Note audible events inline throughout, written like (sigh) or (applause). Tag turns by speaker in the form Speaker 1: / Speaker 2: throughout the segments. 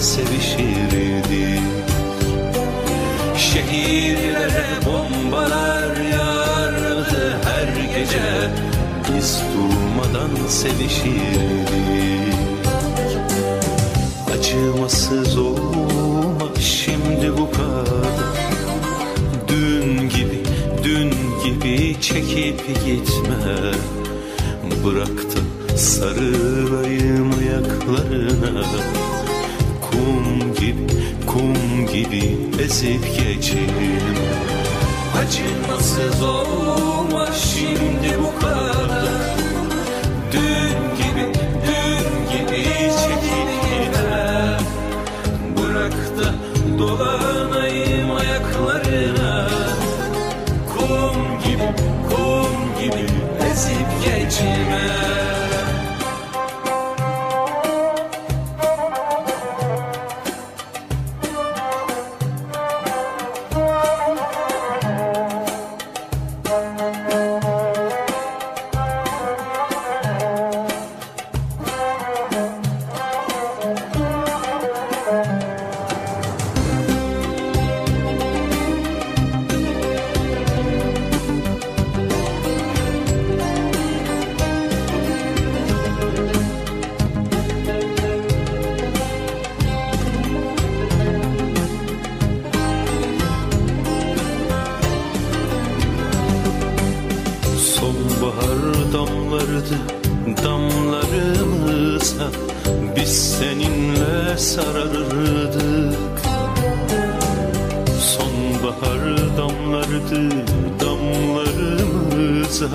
Speaker 1: sevişirdi Şehirlere bombalar yağardı her gece. Biz durmadan sevişirdik. Acımasız olma şimdi bu kadar. Dün gibi, dün gibi çekip gitme. Bırak da sarılayım ayaklarına kum gibi kum gibi ezip geçeyim. Acımasız olma şimdi bu kadar? Dün gibi dün gibi çekip gider. Bırak da dolanayım ayaklarına. Kum gibi kum gibi ezip geçme bahar damlardı damlarımıza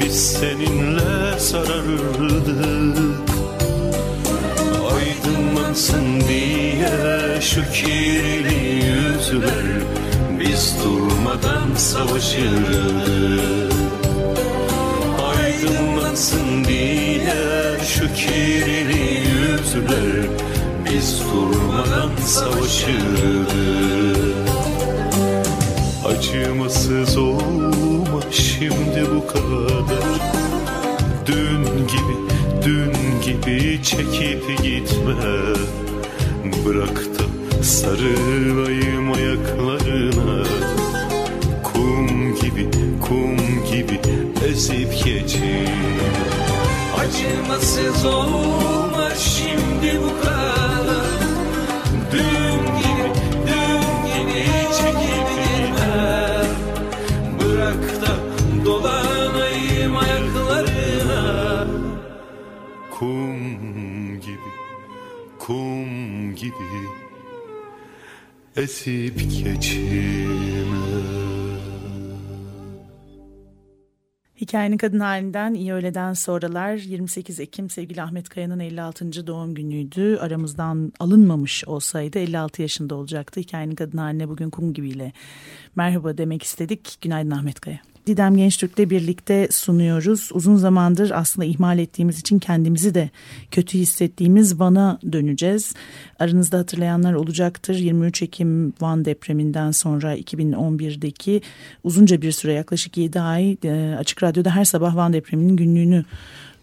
Speaker 1: Biz seninle sarardık Aydınlansın diye şu kirli yüzler Biz durmadan savaşırdık Aydınlansın diye şu kirli yüzler Biz durmadan savaşırdık Acımasız olma şimdi bu kadar. Dün gibi, dün gibi çekip gitme. Bırak da sarılayım ayaklarına. Kum gibi, kum gibi ezip geçin Acımasız olma şimdi bu kadar. Dün gibi esip geçime.
Speaker 2: Hikayenin kadın halinden iyi öğleden sonralar 28 Ekim sevgili Ahmet Kaya'nın 56. doğum günüydü. Aramızdan alınmamış olsaydı 56 yaşında olacaktı. Hikayenin kadın haline bugün kum gibiyle merhaba demek istedik. Günaydın Ahmet Kaya. Didem Gençtürk'le birlikte sunuyoruz. Uzun zamandır aslında ihmal ettiğimiz için kendimizi de kötü hissettiğimiz Van'a döneceğiz. Aranızda hatırlayanlar olacaktır. 23 Ekim Van depreminden sonra 2011'deki uzunca bir süre yaklaşık 7 ay e, Açık Radyo'da her sabah Van depreminin günlüğünü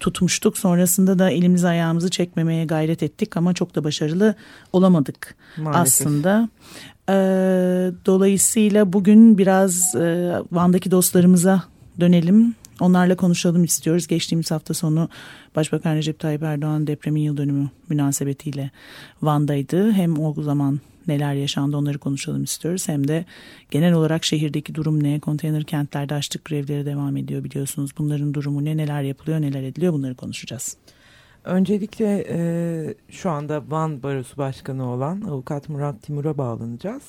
Speaker 2: tutmuştuk. Sonrasında da elimizi ayağımızı çekmemeye gayret ettik ama çok da başarılı olamadık Maalesef. aslında. E, dolayısıyla bugün biraz e, Van'daki dostlarımıza dönelim. Onlarla konuşalım istiyoruz. Geçtiğimiz hafta sonu Başbakan Recep Tayyip Erdoğan depremin yıl dönümü münasebetiyle Van'daydı. Hem o zaman neler yaşandı onları konuşalım istiyoruz. Hem de genel olarak şehirdeki durum ne? Konteyner kentlerde açlık grevleri devam ediyor biliyorsunuz. Bunların durumu ne? Neler yapılıyor? Neler ediliyor? Bunları konuşacağız.
Speaker 3: Öncelikle e, şu anda Van Barosu Başkanı olan Avukat Murat Timur'a bağlanacağız.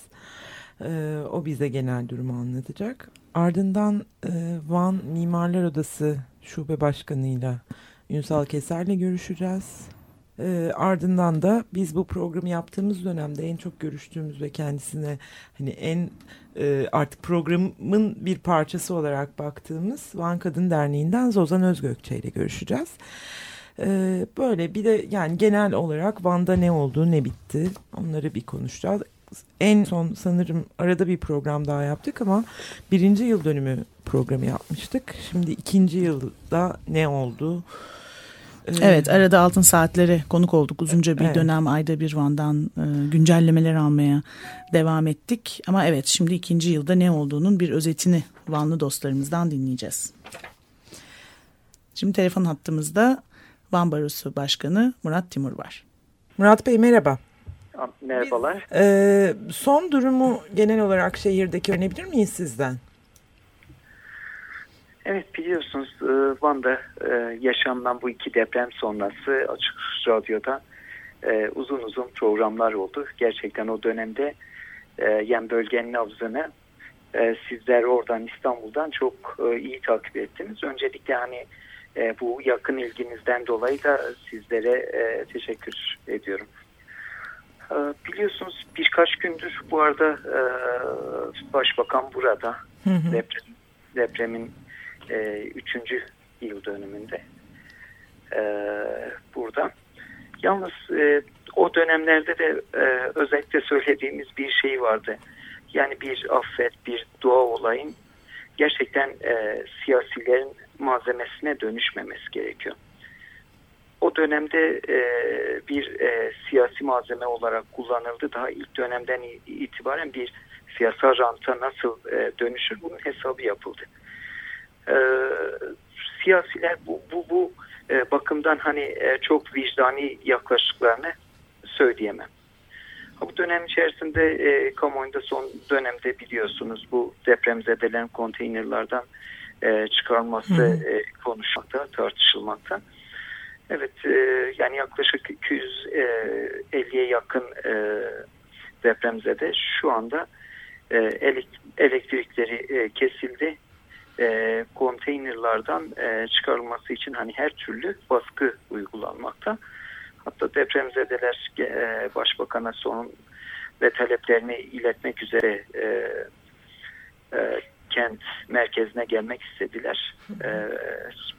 Speaker 3: E, o bize genel durumu anlatacak. Ardından e, Van Mimarlar Odası Şube Başkanı'yla Ünsal Keser'le görüşeceğiz. E, ardından da biz bu programı yaptığımız dönemde en çok görüştüğümüz ve kendisine hani en e, artık programın bir parçası olarak baktığımız Van Kadın Derneği'nden Zozan Özgökçe ile görüşeceğiz. Ee, böyle bir de yani genel olarak Van'da ne oldu ne bitti onları bir konuşacağız. En son sanırım arada bir program daha yaptık ama birinci yıl dönümü programı yapmıştık. Şimdi ikinci yılda ne oldu?
Speaker 2: Ee, evet arada altın saatlere konuk olduk. Uzunca bir evet. dönem ayda bir Van'dan e, güncellemeler almaya devam ettik. Ama evet şimdi ikinci yılda ne olduğunun bir özetini Vanlı dostlarımızdan dinleyeceğiz. Şimdi telefon hattımızda Van Barosu Başkanı Murat Timur var.
Speaker 3: Murat Bey merhaba.
Speaker 4: Merhabalar.
Speaker 3: Biz, e, son durumu genel olarak şehirdeki öğrenebilir miyiz sizden?
Speaker 4: Evet biliyorsunuz e, Van'da e, yaşanılan bu iki deprem sonrası Açık Radyo'da e, uzun uzun programlar oldu. Gerçekten o dönemde yani bölgenin nabzını sizler oradan İstanbul'dan çok iyi takip ettiniz. Öncelikle hani e, bu yakın ilginizden dolayı da sizlere e, teşekkür ediyorum. E, biliyorsunuz birkaç gündür bu arada e, Başbakan burada hı hı. Deprem, depremin e, üçüncü yıl dönümünde e, burada. Yalnız e, o dönemlerde de e, özellikle söylediğimiz bir şey vardı. Yani bir affet, bir dua olayın gerçekten e, siyasilerin malzemesine dönüşmemesi gerekiyor. O dönemde e, bir e, siyasi malzeme olarak kullanıldı. Daha ilk dönemden itibaren bir siyasal ranta nasıl e, dönüşür bunun hesabı yapıldı. E, siyasiler bu, bu, bu e, bakımdan hani e, çok vicdani yaklaştıklarını söyleyemem. Bu dönem içerisinde e, kamuoyunda son dönemde biliyorsunuz bu depremzedelerin konteynerlardan e, çıkarılması e, konuşmakta, tartışılmakta. Evet, e, yani yaklaşık 250'ye yakın e, depremzede şu anda e, elektrikleri e, kesildi. E, konteynerlardan e, çıkarılması için hani her türlü baskı uygulanmakta. Hatta depremzedeler e, başbakana son ve taleplerini iletmek üzere e, e, kent merkezine gelmek istediler. E,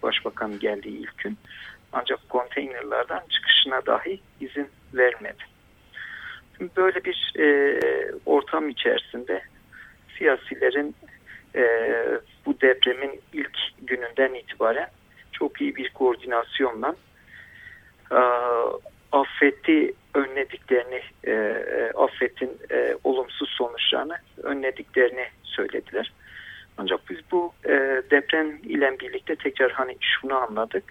Speaker 4: başbakan geldiği ilk gün. Ancak konteynerlardan çıkışına dahi izin vermedi. Böyle bir e, ortam içerisinde siyasilerin e, bu depremin ilk gününden itibaren çok iyi bir koordinasyonla e, affeti önlediklerini, e, e, affetin e, olumsuz sonuçlarını önlediklerini söylediler. Ancak biz bu e, deprem ile birlikte tekrar hani şunu anladık.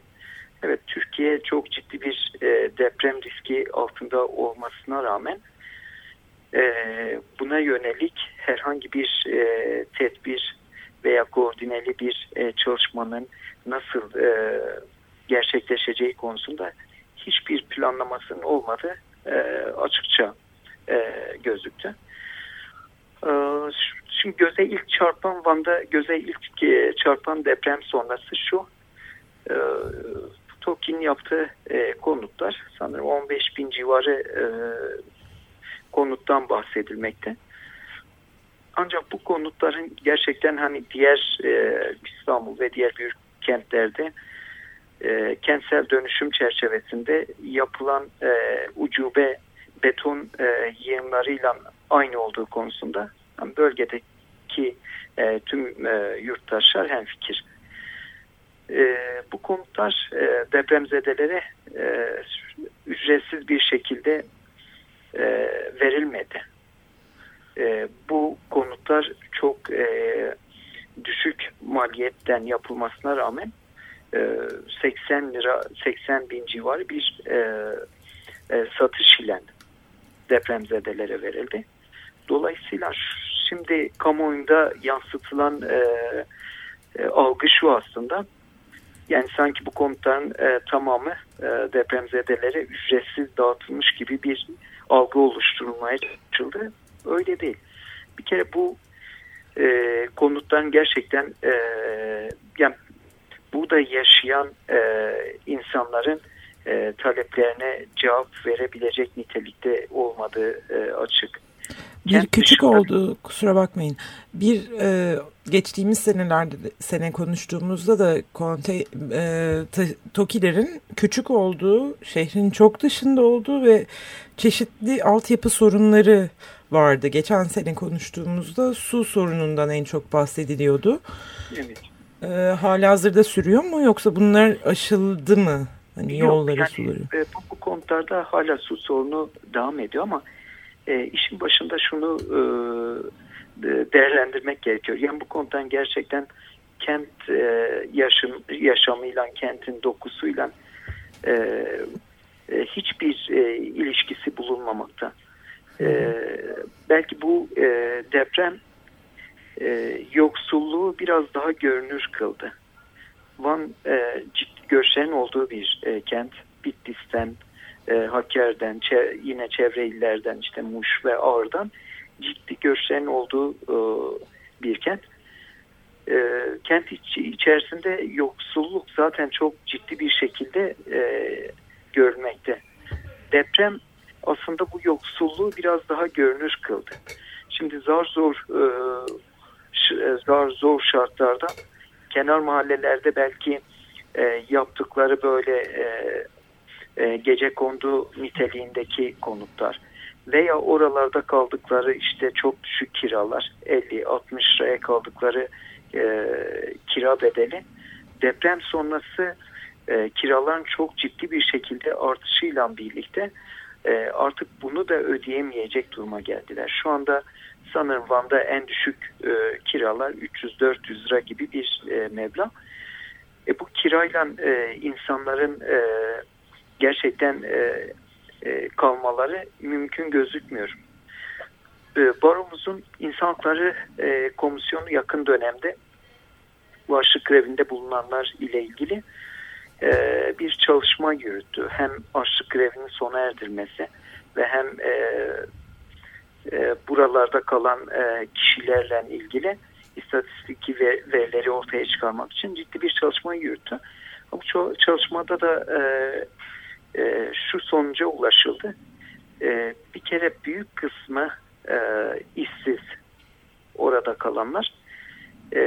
Speaker 4: Evet Türkiye çok ciddi bir e, deprem riski altında olmasına rağmen e, buna yönelik herhangi bir e, tedbir veya koordineli bir e, çalışmanın nasıl e, gerçekleşeceği konusunda hiçbir planlamasının olmadığı e, açıkça e, gözüktü. E, şimdi göze ilk çarpan Van'da göze ilk e, çarpan deprem sonrası şu. E, TOKİ'nin yaptığı e, konutlar sanırım 15 bin civarı e, konuttan bahsedilmekte. Ancak bu konutların gerçekten hani diğer İstanbul ve diğer büyük kentlerde kentsel dönüşüm çerçevesinde yapılan ucube beton yığınlarıyla aynı olduğu konusunda bölgedeki e, tüm e, yurttaşlar hemfikir. E, bu konutlar e, depremzedelere e, ücretsiz bir şekilde e, verilmedi. E, bu konutlar çok e, düşük maliyetten yapılmasına rağmen 80 e, lira 80 bin civarı bir e, e, satış ile depremzedelere verildi. Dolayısıyla şimdi kamuoyunda yansıtılan e, e, algı şu aslında yani sanki bu konutların e, tamamı e, depremzedelere ücretsiz dağıtılmış gibi bir algı oluşturulmaya çalışıldı. Öyle değil. Bir kere bu e, konutların gerçekten e, yani burada yaşayan e, insanların e, taleplerine cevap verebilecek nitelikte olmadığı e, açık.
Speaker 3: Bir küçük oldu kusura bakmayın. Bir e, geçtiğimiz senelerde sene konuştuğumuzda da Conte, e, TOKİ'lerin küçük olduğu, şehrin çok dışında olduğu ve çeşitli altyapı sorunları vardı. Geçen sene konuştuğumuzda su sorunundan en çok bahsediliyordu. Evet. E, hala hazırda sürüyor mu yoksa bunlar aşıldı mı? Hani
Speaker 4: Yok, yolları, yani, suları. E, bu konularda hala su sorunu devam ediyor ama e, işin başında şunu e, değerlendirmek gerekiyor. Yani bu konudan gerçekten kent e, yaşam, yaşamıyla, kentin dokusuyla e, e, hiçbir e, ilişkisi bulunmamakta. E, belki bu e, deprem e, yoksulluğu biraz daha görünür kıldı. Van e, ciddi göçlerin olduğu bir e, kent. Bitlis'ten, e, Hakkari'den, çe yine çevre illerden işte Muş ve Ağrı'dan ciddi göçlerin olduğu e, bir kent. E, kent iç, içerisinde yoksulluk zaten çok ciddi bir şekilde e, görülmekte. Deprem aslında bu yoksulluğu biraz daha görünür kıldı. Şimdi zar zor e, e zar zor şartlarda kenar mahallelerde belki e, yaptıkları böyle e, e, gece kondu niteliğindeki konutlar veya oralarda kaldıkları işte çok düşük kiralar 50-60 liraya kaldıkları e, kira bedeli deprem sonrası e, kiraların çok ciddi bir şekilde artışıyla birlikte e, artık bunu da ödeyemeyecek duruma geldiler. Şu anda sanırım Van'da en düşük e, kiralar 300-400 lira gibi bir e, meblağ. E, bu kirayla e, insanların e, gerçekten e, e, kalmaları mümkün gözükmüyor. E, baromuzun İnsan Hakları e, Komisyonu yakın dönemde açlık grevinde bulunanlar ile ilgili e, bir çalışma yürüttü. Hem açlık grevinin sona erdirmesi ve hem e, e, buralarda kalan e, kişilerle ilgili istatistik verileri ortaya çıkarmak için ciddi bir çalışma yürüttü. Bu çalışmada da e, e, şu sonuca ulaşıldı. E, bir kere büyük kısmı e, işsiz orada kalanlar. E,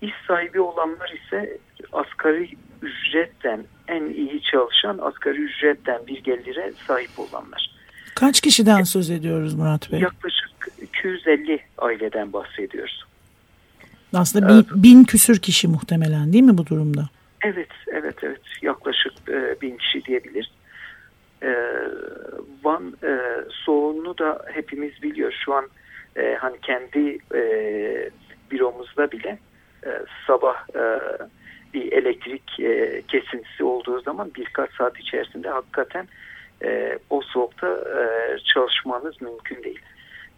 Speaker 4: iş sahibi olanlar ise asgari ücretten en iyi çalışan asgari ücretten bir gelire sahip olanlar.
Speaker 2: Kaç kişiden söz ediyoruz Murat Bey?
Speaker 4: Yaklaşık 250 aileden bahsediyoruz.
Speaker 2: Aslında bin, bin küsür kişi muhtemelen değil mi bu durumda?
Speaker 4: Evet, evet, evet. Yaklaşık e, bin kişi diyebilir. E, Van e, soğuğunu da hepimiz biliyor. Şu an e, hani kendi e, büromuzda bile e, sabah e, bir elektrik e, kesintisi olduğu zaman birkaç saat içerisinde hakikaten e, o soğukta e, çalışmanız mümkün değil.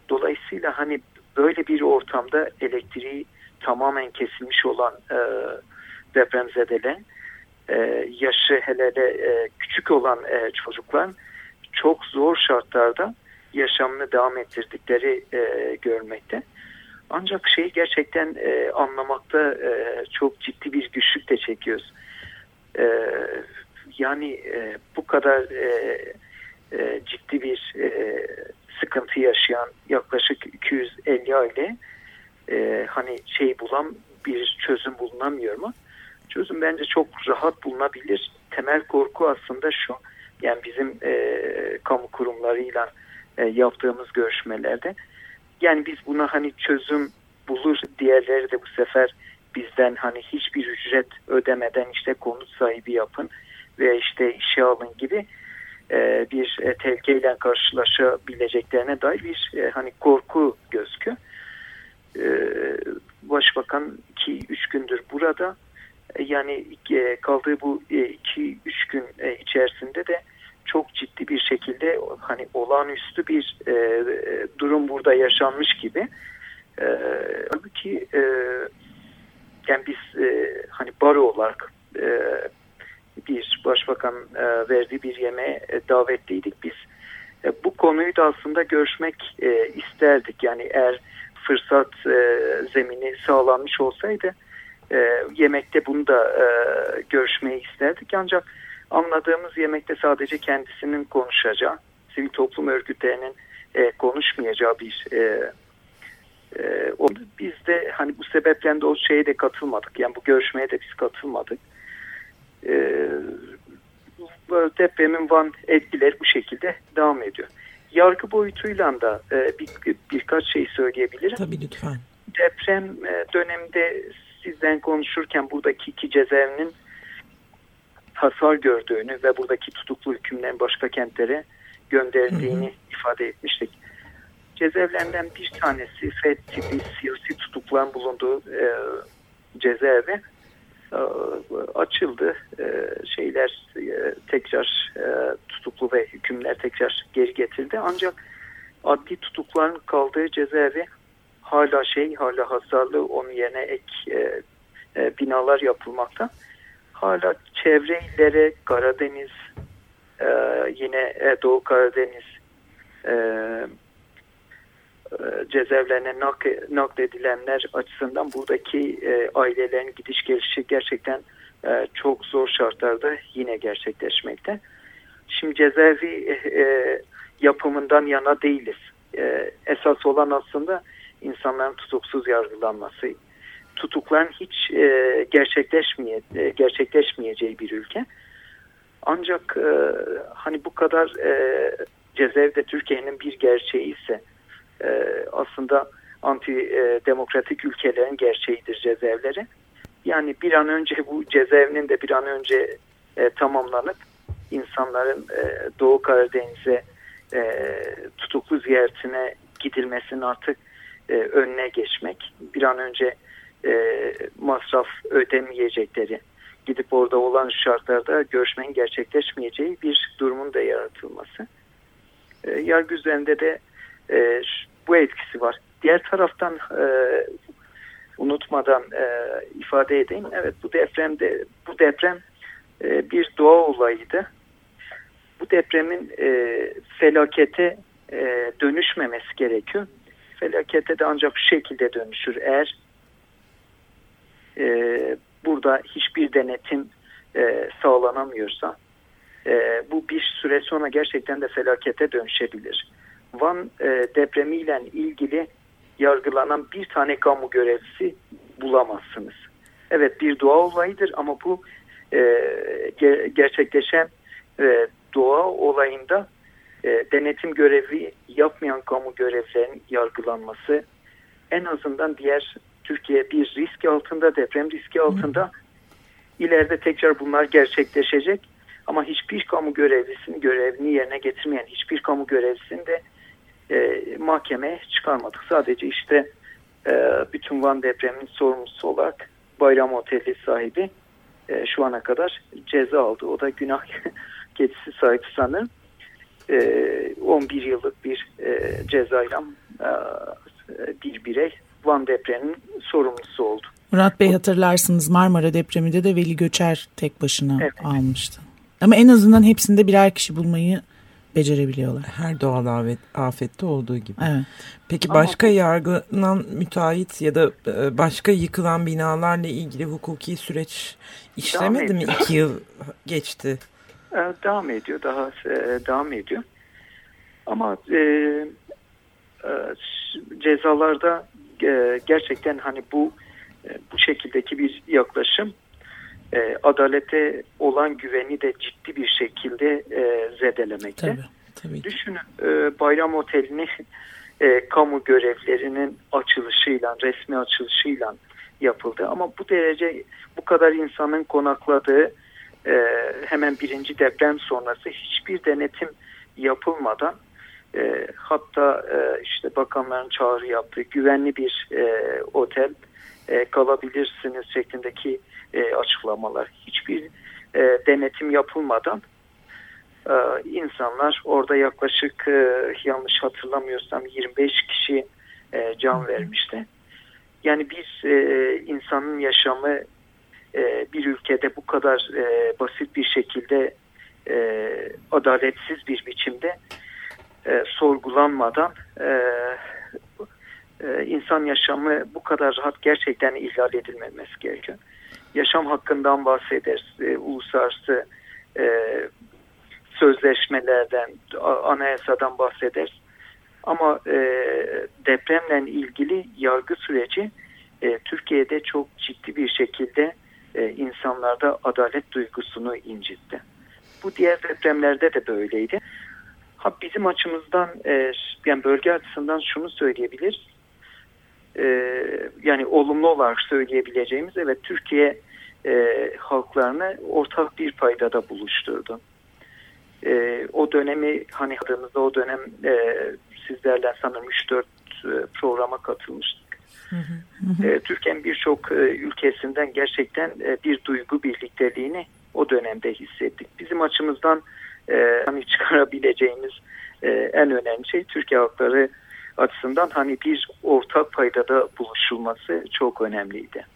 Speaker 4: Dolayısıyla hani böyle bir ortamda elektriği tamamen kesilmiş olan e, depremzedelerin e, yaşı hele de e, küçük olan e, çocuklar çok zor şartlarda yaşamını devam ettirdikleri e, görmekte. Ancak şeyi gerçekten e, anlamakta e, çok ciddi bir güçlük de çekiyoruz. E, yani e, bu kadar e, e, ciddi bir e, sıkıntı yaşayan yaklaşık 250 aile e, hani şey bulan bir çözüm bulunamıyor mu? Çözüm bence çok rahat bulunabilir. Temel korku aslında şu. Yani bizim e, kamu kurumlarıyla e, yaptığımız görüşmelerde yani biz buna hani çözüm bulur diğerleri de bu sefer bizden hani hiçbir ücret ödemeden işte konut sahibi yapın ve işte işe alın gibi e, bir e, tehlikeyle karşılaşabileceklerine dair bir e, hani korku gözüküyor. E, Başbakan 2-3 gündür burada yani e, kaldığı bu 2-3 gün e, içerisinde de çok ciddi bir şekilde hani olağanüstü bir e, durum burada yaşanmış gibi. E, halbuki e, yani biz e, hani baro olarak e, bir başbakan e, verdiği bir yemeğe e, davetliydik biz. E, bu konuyu da aslında görüşmek e, isterdik. Yani eğer fırsat e, zemini sağlanmış olsaydı e, yemekte bunu da e, görüşmeyi isterdik. Ancak anladığımız yemekte sadece kendisinin konuşacağı, sivil toplum örgütlerinin e, konuşmayacağı bir e, e, biz de hani bu sebepten de o şeye de katılmadık. Yani bu görüşmeye de biz katılmadık. E, depremin Van etkileri bu şekilde devam ediyor. Yargı boyutuyla da e, bir, birkaç şey söyleyebilirim.
Speaker 3: Tabii lütfen.
Speaker 4: Deprem e, döneminde sizden konuşurken buradaki iki cezaevinin hasar gördüğünü ve buradaki tutuklu hükümlerin başka kentlere gönderildiğini hı hı. ifade etmiştik. Cezaevlerinden bir tanesi FED tipi siyasi tutukluların bulunduğu e, cezaevi e, açıldı. E, şeyler e, tekrar e, tutuklu ve hükümler tekrar geri getirildi. Ancak adli tutukların kaldığı cezaevi hala şey hala hasarlı onun yerine ek e, e, binalar yapılmakta. Hala çevre illere Karadeniz e, yine e, Doğu Karadeniz e, e, cezaevlerine nak, nakledilenler açısından buradaki e, ailelerin gidiş gelişi gerçekten e, çok zor şartlarda yine gerçekleşmekte. Şimdi cezaevi e, e yapımından yana değiliz. E, esas olan aslında insanların tutuksuz yargılanması, tutukların hiç e, gerçekleşmeye, e, gerçekleşmeyeceği bir ülke. Ancak e, hani bu kadar e, cezaevde Türkiye'nin bir gerçeği ise e, aslında anti e, demokratik ülkelerin gerçeğidir cezaevleri. Yani bir an önce bu cezaevinin de bir an önce e, tamamlanıp insanların e, Doğu Karadeniz'e e, tutuklu ziyaretine gidilmesinin artık e, önüne geçmek, bir an önce e, masraf ödemeyecekleri, gidip orada olan şartlarda görüşmenin gerçekleşmeyeceği bir durumun da yaratılması. E, yargı üzerinde de e, bu etkisi var. Diğer taraftan e, unutmadan e, ifade edeyim. Evet bu depremde bu deprem e, bir doğa olayıydı. Bu depremin e, felakete e, dönüşmemesi gerekiyor felakete de ancak şu şekilde dönüşür. Eğer e, burada hiçbir denetim e, sağlanamıyorsa e, bu bir süre sonra gerçekten de felakete dönüşebilir. Van e, depremiyle ilgili yargılanan bir tane kamu görevlisi bulamazsınız. Evet bir doğa olayıdır ama bu e, ger gerçekleşen e, doğa olayında e, denetim görevi yapmayan kamu görevlerinin yargılanması en azından diğer Türkiye bir risk altında, deprem riski altında ileride tekrar bunlar gerçekleşecek. Ama hiçbir kamu görevlisinin görevini yerine getirmeyen hiçbir kamu görevlisini de e, mahkemeye çıkarmadık. Sadece işte e, bütün Van depreminin sorumlusu olarak Bayram Oteli sahibi e, şu ana kadar ceza aldı. O da günah (laughs) keçisi sahibi sanırım. 11 e, yıllık bir e, cezayla e, bir birey Van depreminin sorumlusu oldu.
Speaker 2: Murat Bey hatırlarsınız Marmara depreminde de Veli Göçer tek başına evet. almıştı. Ama en azından hepsinde birer kişi bulmayı
Speaker 5: becerebiliyorlar.
Speaker 3: Her doğal afet, afette olduğu gibi.
Speaker 5: Evet.
Speaker 3: Peki başka Ama, yargılanan müteahhit ya da e, başka yıkılan binalarla ilgili hukuki süreç işlemedi mi? İki yıl geçti.
Speaker 4: E, devam ediyor, daha e, devam ediyor. Ama e, e, cezalarda e, gerçekten hani bu e, bu şekildeki bir yaklaşım e, adalete olan güveni de ciddi bir şekilde e, zedelemekte.
Speaker 3: Tabii, tabii.
Speaker 4: Düşünün e, Bayram Oteli'ni e, kamu görevlerinin açılışıyla, resmi açılışıyla yapıldı. Ama bu derece bu kadar insanın konakladığı e, hemen birinci deprem sonrası hiçbir denetim yapılmadan e, hatta e, işte bakanların çağrı yaptığı güvenli bir e, otel e, kalabilirsiniz şeklindeki e, açıklamalar. Hiçbir e, denetim yapılmadan e, insanlar orada yaklaşık e, yanlış hatırlamıyorsam 25 kişi e, can vermişti. Yani bir e, insanın yaşamı e, bir ülkede bu kadar e, basit bir şekilde e, adaletsiz bir biçimde sorgulanmadan insan yaşamı bu kadar rahat gerçekten ihlal edilmemesi gerekiyor. Yaşam hakkından bahsederiz, uluslararası sözleşmelerden, anayasadan bahsederiz. Ama e, depremle ilgili yargı süreci Türkiye'de çok ciddi bir şekilde e, insanlarda adalet duygusunu incitti. Bu diğer depremlerde de böyleydi. Ha bizim açımızdan e, yani bölge açısından şunu söyleyebiliriz. E, yani olumlu olarak söyleyebileceğimiz evet Türkiye e, halklarını ortak bir paydada buluşturdu. E, o dönemi hani adımızda o dönem e, sizlerle sanırım 3-4 e, programa katılmıştık. E, Türkiye'nin birçok e, ülkesinden gerçekten e, bir duygu birlikteliğini o dönemde hissettik. Bizim açımızdan e, hani çıkarabileceğimiz e, en önemli şey Türkiye halkları açısından hani bir ortak paydada buluşulması çok önemliydi.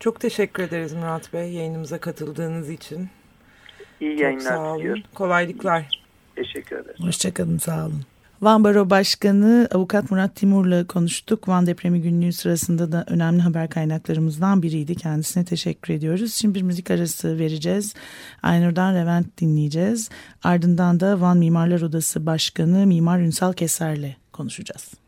Speaker 3: Çok teşekkür ederiz Murat Bey yayınımıza katıldığınız için.
Speaker 4: İyi çok yayınlar
Speaker 3: sağ olun. Diliyorum. Kolaylıklar.
Speaker 4: Teşekkür ederim.
Speaker 5: Hoşçakalın sağ olun. Van Baro Başkanı Avukat Murat Timur'la konuştuk. Van depremi günlüğü sırasında da önemli haber kaynaklarımızdan biriydi. Kendisine teşekkür ediyoruz. Şimdi bir müzik arası vereceğiz. Aynur'dan Revent dinleyeceğiz. Ardından da Van Mimarlar Odası Başkanı Mimar Ünsal Keser'le konuşacağız.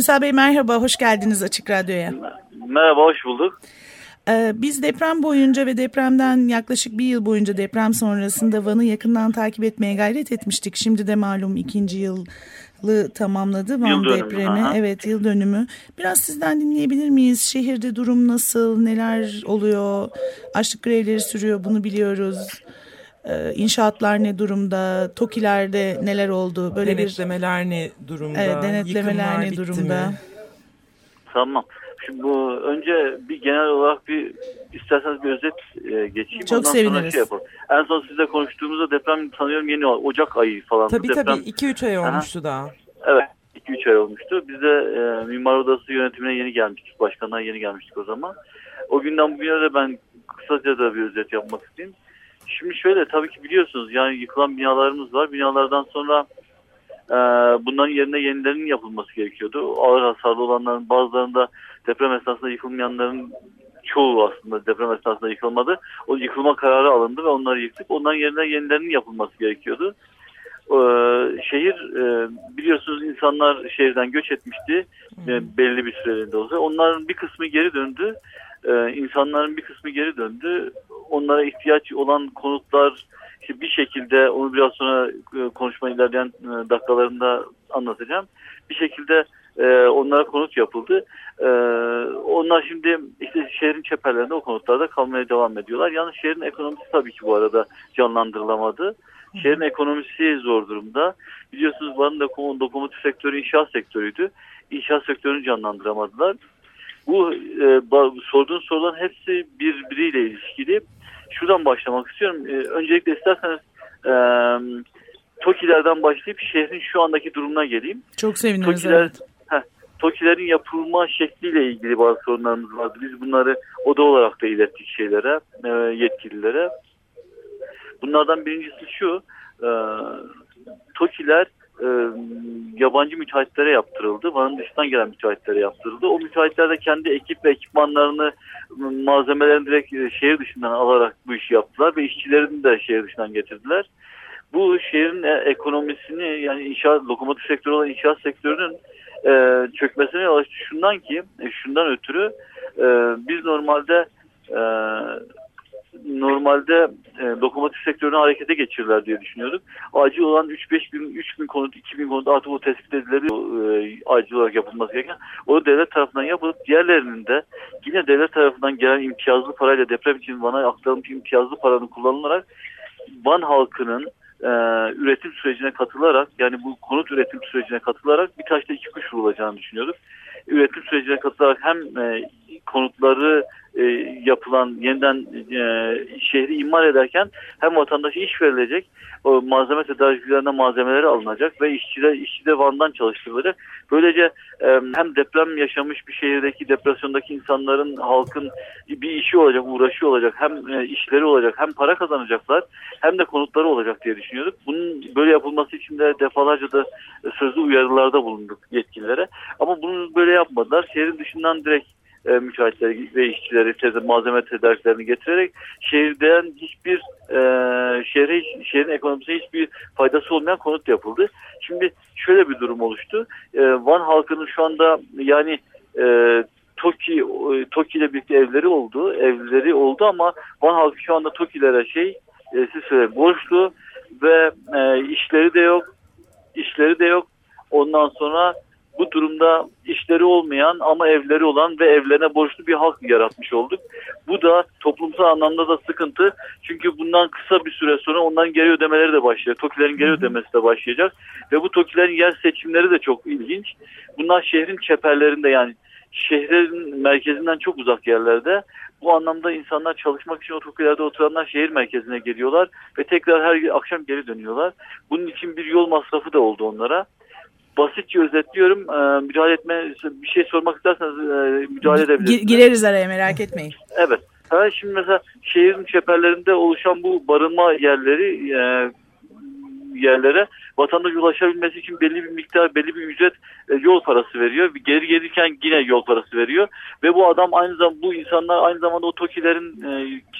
Speaker 2: Ünsal Bey merhaba, hoş geldiniz Açık Radyo'ya.
Speaker 6: Merhaba, hoş bulduk.
Speaker 2: Ee, biz deprem boyunca ve depremden yaklaşık bir yıl boyunca deprem sonrasında Van'ı yakından takip etmeye gayret etmiştik. Şimdi de malum ikinci yılı tamamladı Van
Speaker 6: Yıl dönümü,
Speaker 2: depremi.
Speaker 6: aha.
Speaker 2: Evet yıl dönümü. Biraz sizden dinleyebilir miyiz? Şehirde durum nasıl? Neler oluyor? Açlık grevleri sürüyor bunu biliyoruz. Ee, inşaatlar ne durumda? TOKİ'lerde neler oldu? Böyle bir
Speaker 3: Denetlemeler ne durumda?
Speaker 2: Evet, denetlemeler
Speaker 3: Yıkımlar
Speaker 2: ne durumda?
Speaker 3: mi?
Speaker 6: Tamam. Şimdi bu önce bir genel olarak bir isterseniz bir özet e, geçeyim.
Speaker 2: Çok
Speaker 6: Ondan sonra
Speaker 2: seviniriz.
Speaker 6: şey yapalım. En son sizle konuştuğumuzda deprem sanıyorum yeni Ocak ayı falan.
Speaker 3: Tabii
Speaker 6: deprem,
Speaker 3: tabii 2-3 ay olmuştu daha.
Speaker 6: Evet. 2-3 ay olmuştu. Biz de e, Mimar Odası yönetimine yeni gelmiştik. Başkanlığa yeni gelmiştik o zaman. O günden bugüne de ben kısaca da bir özet yapmak isteyeyim. Şimdi şöyle tabii ki biliyorsunuz yani yıkılan binalarımız var. Binalardan sonra e, bunların yerine yenilerinin yapılması gerekiyordu. Ağır hasarlı olanların bazılarında deprem esnasında yıkılmayanların çoğu aslında deprem esnasında yıkılmadı. O yıkılma kararı alındı ve onları yıktık. Onların yerine yenilerinin yapılması gerekiyordu. Ee, şehir e, biliyorsunuz insanlar şehirden göç etmişti e, belli bir süreliğinde olsa. Onların bir kısmı geri döndü. Ee, insanların bir kısmı geri döndü. Onlara ihtiyaç olan konutlar işte bir şekilde onu biraz sonra e, konuşma ilerleyen e, dakikalarında anlatacağım. Bir şekilde e, onlara konut yapıldı. E, onlar şimdi işte şehrin çeperlerinde o konutlarda kalmaya devam ediyorlar. Yalnız şehrin ekonomisi tabii ki bu arada canlandırılamadı. Şehrin ekonomisi zor durumda. Biliyorsunuz Van'ın lokom- lokomotif sektörü inşaat sektörüydü. İnşaat sektörünü canlandıramadılar. Bu e, sorduğun soruların hepsi birbiriyle ilişkili. Şuradan başlamak istiyorum. E, öncelikle isterseniz e, TOKİ'lerden başlayıp şehrin şu andaki durumuna geleyim.
Speaker 2: çok seviniriz.
Speaker 6: TOKİ'ler,
Speaker 2: Evet.
Speaker 6: heh, TOKİ'lerin yapılma şekliyle ilgili bazı sorunlarımız vardı. Biz bunları oda olarak da ilettik şeylere, e, yetkililere. Bunlardan birincisi şu, e, TOKİ'ler e, yabancı müteahhitlere yaptırıldı. Van'ın dışından gelen müteahhitlere yaptırıldı. O müteahhitler de kendi ekip ve ekipmanlarını, malzemelerini direkt e, şehir dışından alarak bu işi yaptılar ve işçilerini de şehir dışından getirdiler. Bu şehrin e, ekonomisini yani inşaat, lokomotif sektörü olan inşaat sektörünün e, çökmesine yol açtı. Şundan ki, e, şundan ötürü e, biz normalde normalde e, lokomotif sektörünü harekete geçirirler diye düşünüyorduk. Acil olan 3-5 bin, 3 bin konut, 2 bin konut artık o tespit edileri e, acil olarak yapılması gereken. O devlet tarafından yapılıp diğerlerinin de yine devlet tarafından gelen imtiyazlı parayla deprem için Van'a aktarılmış imtiyazlı paranın kullanılarak Van halkının e, üretim sürecine katılarak yani bu konut üretim sürecine katılarak bir taşla iki kuş vurulacağını düşünüyorduk. Üretim sürecine katılarak hem e, konutları e, yapılan yeniden e, şehri imar ederken hem vatandaşa iş verilecek o malzeme tedarikçilerinden malzemeleri alınacak ve işçi de, işçi de Van'dan çalıştırılacak. Böylece e, hem deprem yaşamış bir şehirdeki depresyondaki insanların halkın bir işi olacak, uğraşı olacak, hem e, işleri olacak, hem para kazanacaklar hem de konutları olacak diye düşünüyorduk. Bunun böyle yapılması için de defalarca da sözlü uyarılarda bulunduk yetkililere. Ama bunu böyle yapmadılar. Şehrin dışından direkt e, müteahhitleri ve işçileri, teze, malzeme tedariklerini getirerek şehirden hiçbir e, şehre, şehrin ekonomisine hiçbir faydası olmayan konut yapıldı. Şimdi şöyle bir durum oluştu. E, Van halkının şu anda yani e, TOKİ, e, TOKİ ile birlikte evleri oldu. Evleri oldu ama Van halkı şu anda TOKİ'lere şey e, siz borçlu ve e, işleri de yok. işleri de yok. Ondan sonra bu durumda işleri olmayan ama evleri olan ve evlerine borçlu bir halk yaratmış olduk. Bu da toplumsal anlamda da sıkıntı. Çünkü bundan kısa bir süre sonra onların geri ödemeleri de başlayacak. TOKİ'lerin geri ödemesi de başlayacak. Ve bu TOKİ'lerin yer seçimleri de çok ilginç. Bunlar şehrin çeperlerinde yani şehrin merkezinden çok uzak yerlerde. Bu anlamda insanlar çalışmak için o TOKİ'lerde oturanlar şehir merkezine geliyorlar ve tekrar her akşam geri dönüyorlar. Bunun için bir yol masrafı da oldu onlara basitçe özetliyorum. Ee, müdahale etme bir şey sormak isterseniz e, müdahale edebilirsiniz.
Speaker 2: Gi- gireriz araya merak etmeyin.
Speaker 6: Evet. Ha, şimdi mesela şehrin çeperlerinde oluşan bu barınma yerleri e, yerlere vatandaş ulaşabilmesi için belli bir miktar, belli bir ücret e, yol parası veriyor. Geri gelirken yine yol parası veriyor. Ve bu adam aynı zamanda bu insanlar aynı zamanda o TOKİ'lerin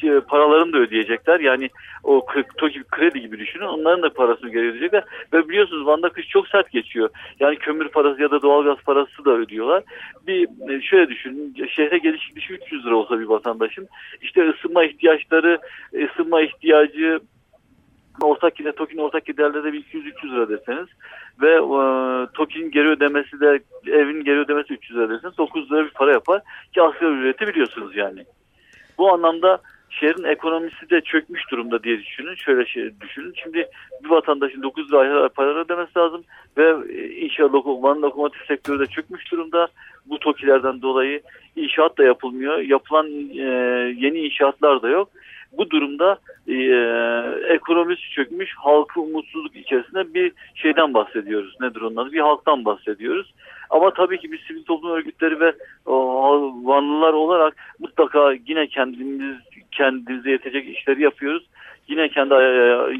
Speaker 6: e, paralarını da ödeyecekler. Yani o TOKİ kredi gibi düşünün. Onların da parasını geri ödeyecekler. Ve biliyorsunuz Van'da kış çok sert geçiyor. Yani kömür parası ya da doğalgaz parası da ödüyorlar. Bir e, şöyle düşünün. Şehre geliş gidiş 300 lira olsa bir vatandaşın. işte ısınma ihtiyaçları, ısınma ihtiyacı ortak yine TOKİ'nin ortak giderleri bir 200-300 lira deseniz ve e, TOKİ'nin geri ödemesi de evin geri ödemesi 300 lira deseniz 900 lira bir para yapar ki asgari ücreti biliyorsunuz yani. Bu anlamda şehrin ekonomisi de çökmüş durumda diye düşünün. Şöyle şey düşünün. Şimdi bir vatandaşın 9 lira para ödemesi lazım ve e, inşaat lokomotiv, lokomotiv sektörü de çökmüş durumda. Bu TOKİ'lerden dolayı inşaat da yapılmıyor. Yapılan e, yeni inşaatlar da yok. Bu durumda e, ekonomisi çökmüş, halkı umutsuzluk içerisinde bir şeyden bahsediyoruz. Nedir onun? Bir halktan bahsediyoruz. Ama tabii ki biz sivil toplum örgütleri ve o, Vanlılar olarak mutlaka yine kendimiz kendimize yetecek işleri yapıyoruz. Yine kendi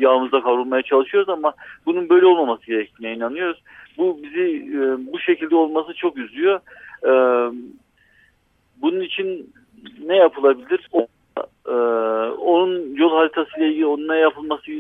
Speaker 6: yağımızda kavrulmaya çalışıyoruz ama bunun böyle olmaması gerektiğine inanıyoruz. Bu bizi e, bu şekilde olması çok üzüyor. E, bunun için ne yapılabilir? O haritası ile ilgili onun ne yapılması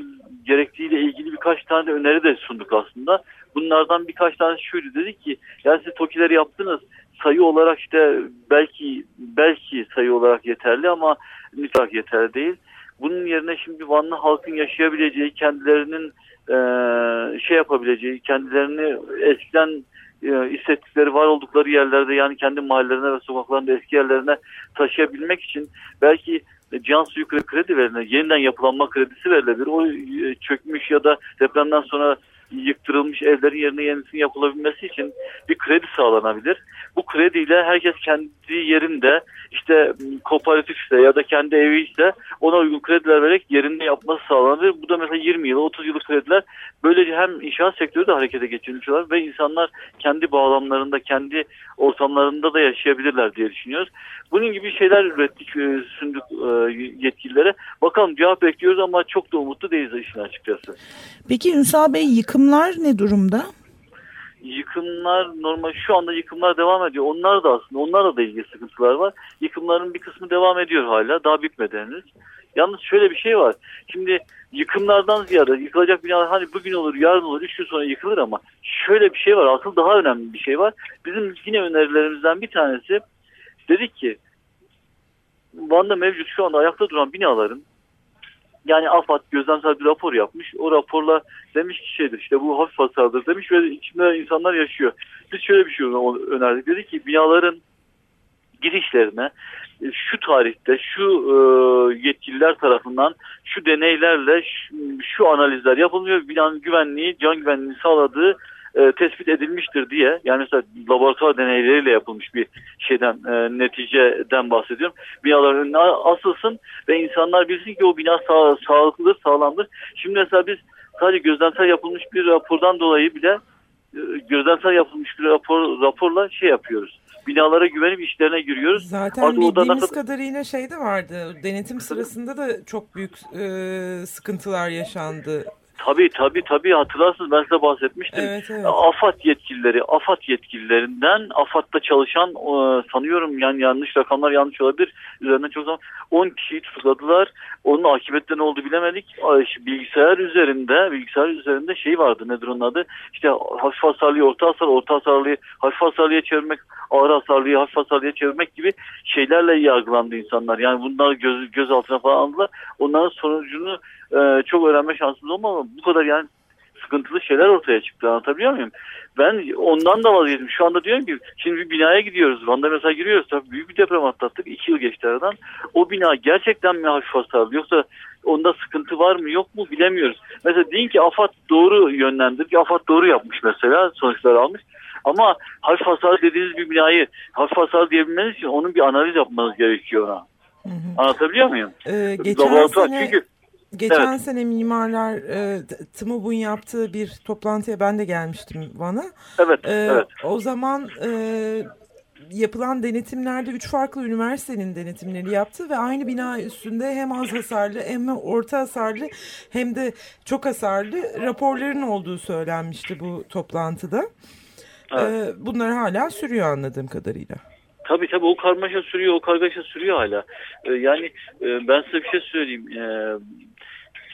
Speaker 6: gerektiğiyle ilgili birkaç tane öneri de sunduk aslında. Bunlardan birkaç tane şuydu dedik ki yani siz TOKİ'leri yaptınız sayı olarak işte belki belki sayı olarak yeterli ama nitelik yeterli değil. Bunun yerine şimdi Vanlı halkın yaşayabileceği, kendilerinin e, şey yapabileceği, kendilerini eskiden e, hissettikleri var oldukları yerlerde yani kendi mahallelerine ve sokaklarında eski yerlerine taşıyabilmek için belki can suyu kredi verilir. Yeniden yapılanma kredisi verilebilir. O e, çökmüş ya da depremden sonra yıktırılmış evlerin yerine yenisinin yapılabilmesi için bir kredi sağlanabilir. Bu krediyle herkes kendi yerinde işte kooperatifse ya da kendi evi ise ona uygun krediler vererek yerinde yapması sağlanır. Bu da mesela 20 yıl 30 yıllık krediler böylece hem inşaat sektörü de harekete geçirmişler ve insanlar kendi bağlamlarında kendi ortamlarında da yaşayabilirler diye düşünüyoruz. Bunun gibi şeyler ürettik, e, sündük e, yetkililere. Bakalım cevap bekliyoruz ama çok da umutlu değiliz işin açıkçası.
Speaker 2: Peki Ünsal Bey yıkımlar ne durumda?
Speaker 6: Yıkımlar normal şu anda yıkımlar devam ediyor. Onlar da aslında onlarla da ilgili sıkıntılar var. Yıkımların bir kısmı devam ediyor hala. Daha bitmedi henüz. Yalnız şöyle bir şey var. Şimdi yıkımlardan ziyade yıkılacak binalar hani bugün olur, yarın olur, üç gün sonra yıkılır ama şöyle bir şey var. Asıl daha önemli bir şey var. Bizim yine önerilerimizden bir tanesi dedik ki Van'da mevcut şu anda ayakta duran binaların yani AFAD gözlemsel bir rapor yapmış. O raporla demiş ki şeydir işte bu hafif hasardır demiş ve içinde insanlar yaşıyor. Biz şöyle bir şey önerdik. Dedik ki binaların girişlerine şu tarihte şu e, yetkililer tarafından şu deneylerle şu, şu analizler yapılmıyor. Binanın güvenliği, can güvenliğini sağladığı e, tespit edilmiştir diye yani mesela laboratuvar deneyleriyle yapılmış bir şeyden e, neticeden bahsediyorum. Binaların önüne asılsın ve insanlar bilsin ki o bina sağ, sağlıklıdır, sağlamdır. Şimdi mesela biz sadece gözlemsel yapılmış bir rapordan dolayı bile e, gözlemsel yapılmış bir rapor raporla şey yapıyoruz. Binalara güvenip işlerine giriyoruz.
Speaker 3: Zaten Adı bildiğimiz nasıl... kadarıyla şey de vardı. Denetim sırasında da çok büyük e, sıkıntılar yaşandı.
Speaker 6: Tabii tabii tabii hatırlarsınız ben size bahsetmiştim. Evet, evet. AFAD yetkilileri, AFAD yetkililerinden AFAD'da çalışan e, sanıyorum yani yanlış rakamlar yanlış olabilir. Üzerine çok zaman 10 kişiyi tutukladılar. Onun akıbetleri ne oldu bilemedik. Bilgisayar üzerinde, bilgisayar üzerinde şey vardı nedir onun adı? İşte hafif hasarlıyı orta hasar, orta hasarlıyı hafif hasarlıya çevirmek, ağır hasarlıyı hafif hasarlıya çevirmek gibi şeylerle yargılandı insanlar. Yani bunlar göz, göz altına falan aldılar. Onların sonucunu e, çok öğrenme şansımız olmadı ama bu kadar yani sıkıntılı şeyler ortaya çıktı anlatabiliyor muyum? Ben ondan da vazgeçtim. Şu anda diyorum ki şimdi bir binaya gidiyoruz. Van'da mesela giriyoruz. Tabii büyük bir deprem atlattık. iki yıl geçti aradan. O bina gerçekten mi hafif hasarlı yoksa onda sıkıntı var mı yok mu bilemiyoruz. Mesela deyin ki AFAD doğru yönlendir ki AFAD doğru yapmış mesela sonuçlar almış. Ama hafif hasar dediğiniz bir binayı hafif hasar diyebilmeniz için onun bir analiz yapmanız gerekiyor ona. Hı hı. Anlatabiliyor muyum?
Speaker 3: Ee, geçen Laboratuvar sene... çünkü Geçen evet. sene mimarlar e, TMUB'un yaptığı bir toplantıya ben de gelmiştim bana.
Speaker 6: Evet, e, evet.
Speaker 3: O zaman e, yapılan denetimlerde üç farklı üniversitenin denetimleri yaptı ve aynı bina üstünde hem az hasarlı hem orta hasarlı hem de çok hasarlı raporların olduğu söylenmişti bu toplantıda.
Speaker 6: Evet.
Speaker 3: Ee, bunlar hala sürüyor anladığım kadarıyla.
Speaker 6: Tabii tabii o karmaşa sürüyor, o kargaşa sürüyor hala. Ee, yani e, ben size bir şey söyleyeyim. Ee,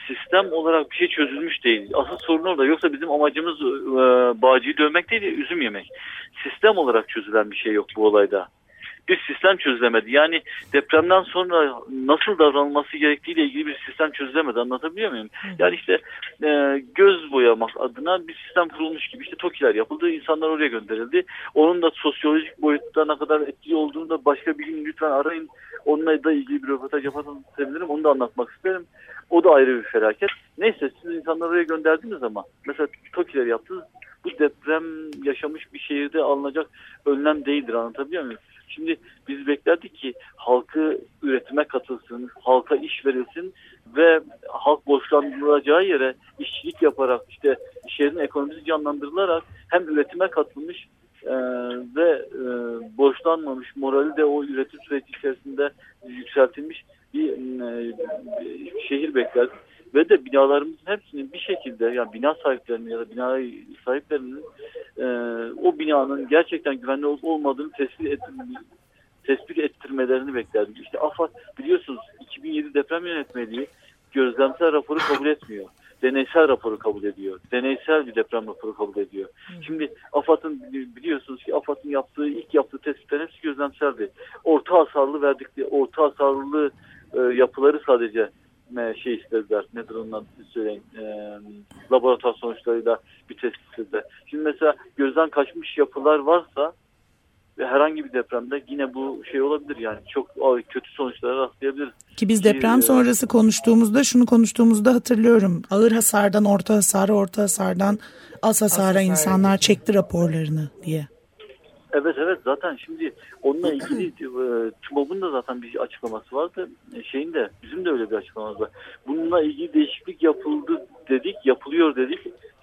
Speaker 6: sistem olarak bir şey çözülmüş değil. Asıl sorun orada. Yoksa bizim amacımız e, bağcıyı dövmek değil, üzüm yemek. Sistem olarak çözülen bir şey yok bu olayda. Bir sistem çözülemedi. Yani depremden sonra nasıl davranılması gerektiğiyle ilgili bir sistem çözülemedi. Anlatabiliyor muyum? Yani işte e, göz boyamak adına bir sistem kurulmuş gibi işte TOKİ'ler yapıldı. insanlar oraya gönderildi. Onun da sosyolojik boyutta ne kadar etkili olduğunu da başka bir gün lütfen arayın. Onunla da ilgili bir röportaj yaparsanız sevinirim. Onu da anlatmak isterim. O da ayrı bir felaket. Neyse siz insanları oraya gönderdiniz ama mesela TOKİ'ler yaptınız. Bu deprem yaşamış bir şehirde alınacak önlem değildir anlatabiliyor muyum? Şimdi biz beklerdik ki halkı üretime katılsın, halka iş verilsin ve halk borçlandırılacağı yere işçilik yaparak işte şehrin ekonomisi canlandırılarak hem üretime katılmış e, ve e, borçlanmamış, morali de o üretim süreci içerisinde yükseltilmiş bir e, şehir beklerdik. Ve de binalarımızın hepsinin bir şekilde yani bina sahiplerinin ya da bina sahiplerinin e, o binanın gerçekten güvenli olup olmadığını tespit, et, tespit ettirmelerini beklerdik. İşte AFAD biliyorsunuz 2007 deprem yönetmeliği gözlemsel raporu kabul etmiyor. Deneysel raporu kabul ediyor. Deneysel bir deprem raporu kabul ediyor. Şimdi AFAD'ın biliyorsunuz ki AFAD'ın yaptığı ilk yaptığı tespitler hepsi gözlemseldi. Orta hasarlı verdikleri orta hasarlı e, yapıları sadece e, şey istediler. Nedir onun adını söyleyin. E, laboratuvar sonuçlarıyla bir tespit istediler. Şimdi mesela gözden kaçmış yapılar varsa ve herhangi bir depremde yine bu şey olabilir yani çok kötü sonuçlara rastlayabiliriz.
Speaker 2: Ki biz deprem sonrası konuştuğumuzda şunu konuştuğumuzda hatırlıyorum. Ağır hasardan orta hasara, orta hasardan az hasara insanlar çekti raporlarını diye.
Speaker 6: Evet evet zaten şimdi onunla (clears throat) ilgili e, TÜMOB'un da zaten bir açıklaması vardı. E, şeyin de bizim de öyle bir açıklamamız var. Bununla ilgili değişiklik yapıldı dedik, yapılıyor dedik.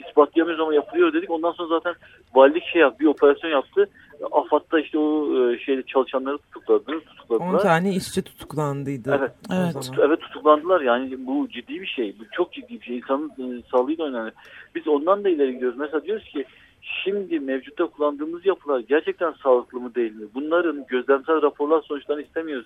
Speaker 6: İspatlayamıyoruz ama yapılıyor dedik. Ondan sonra zaten valilik şey yaptı, bir operasyon yaptı. AFAD'da işte o e, şeyde çalışanları tutukladı, tutukladılar.
Speaker 3: 10 tane işçi tutuklandıydı.
Speaker 6: Evet.
Speaker 2: Evet.
Speaker 6: Evet tutuklandılar yani bu ciddi bir şey. Bu çok ciddi bir şey. İnsanın e, sağlığıyla önemli. Biz ondan da ileri gidiyoruz. Mesela diyoruz ki şimdi mevcutta kullandığımız yapılar gerçekten sağlıklı mı değil mi? Bunların gözlemsel raporlar sonuçlarını istemiyoruz.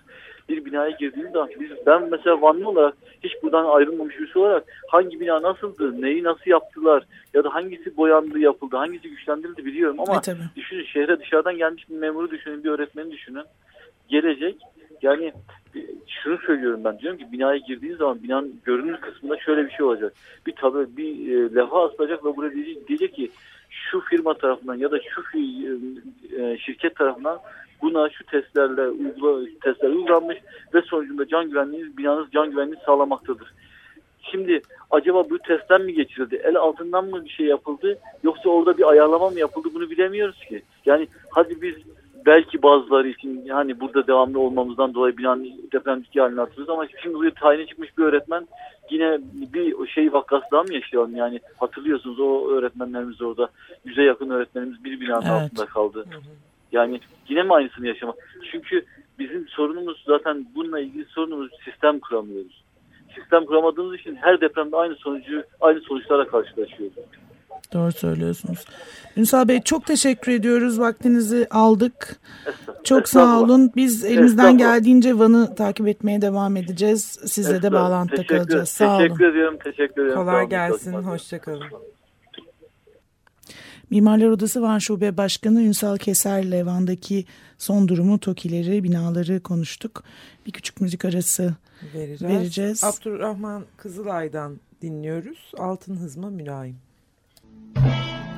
Speaker 6: Bir binaya girdiğimiz zaman biz, ben mesela Vanlı olarak hiç buradan ayrılmamış birisi olarak hangi bina nasıldı, neyi nasıl yaptılar ya da hangisi boyandı yapıldı, hangisi güçlendirildi biliyorum ama
Speaker 2: E, tabii.
Speaker 6: düşünün şehre dışarıdan gelmiş bir memuru düşünün, bir öğretmeni düşünün. Gelecek yani şunu söylüyorum ben diyorum ki binaya girdiğiniz zaman binanın görünür kısmında şöyle bir şey olacak. Bir tabi bir e, levha asılacak ve buraya diyecek, diyecek ki şu firma tarafından ya da şu fi- e, şirket tarafından buna şu testlerle uygula, testler uygulanmış ve sonucunda can güvenliğiniz binanız can güvenliğini sağlamaktadır. Şimdi acaba bu testten mi geçirildi? El altından mı bir şey yapıldı? Yoksa orada bir ayarlama mı yapıldı? Bunu bilemiyoruz ki. Yani hadi biz belki bazıları için yani burada devamlı olmamızdan dolayı binanın depremdeki halini hatırlıyoruz ama şimdi buraya tayine çıkmış bir öğretmen yine bir şey vakası daha mı yaşayalım yani hatırlıyorsunuz o öğretmenlerimiz orada yüze yakın öğretmenimiz bir binanın
Speaker 2: Evet.
Speaker 6: altında kaldı. Yani yine mi aynısını yaşamak? Çünkü bizim sorunumuz zaten bununla ilgili sorunumuz sistem kuramıyoruz. Sistem kuramadığımız için her depremde aynı sonucu aynı sonuçlara karşılaşıyoruz.
Speaker 2: Doğru söylüyorsunuz. Ünsal Bey çok teşekkür ediyoruz. Vaktinizi aldık. Çok sağ olun. Biz elimizden geldiğince Van'ı takip etmeye devam edeceğiz. Sizle de bağlantıda
Speaker 6: Teşekkür-
Speaker 2: kalacağız. Sağ olun.
Speaker 6: Teşekkür ediyorum. Teşekkür ediyorum.
Speaker 3: Kolay
Speaker 6: olun.
Speaker 3: gelsin. Hoşçakalın.
Speaker 2: Mimarlar Odası Van Şube Başkanı Ünsal Keser'le Van'daki son durumu, TOKİ'leri, binaları konuştuk. Bir küçük müzik arası
Speaker 3: Vereceğiz.
Speaker 2: vereceğiz.
Speaker 3: Abdurrahman Kızılay'dan dinliyoruz. Altın hızma mülayim.
Speaker 7: Thank you.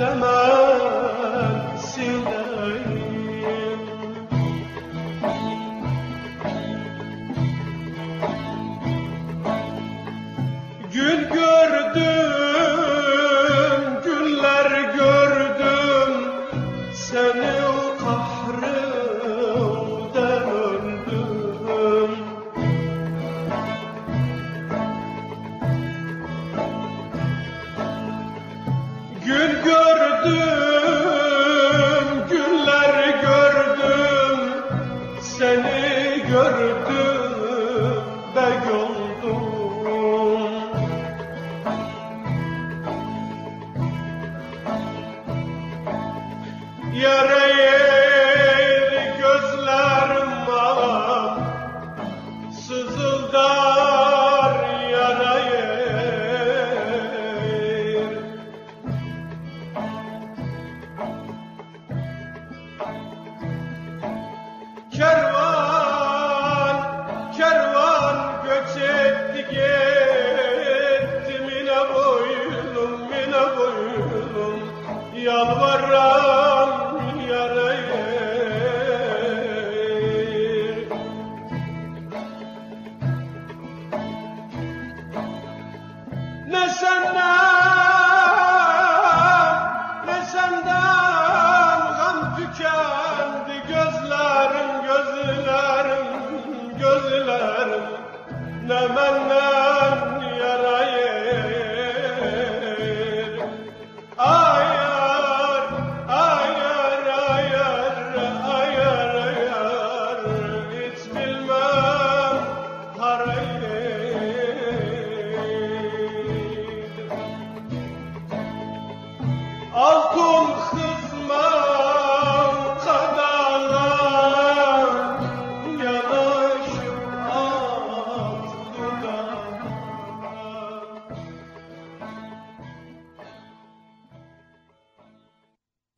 Speaker 7: Yeah.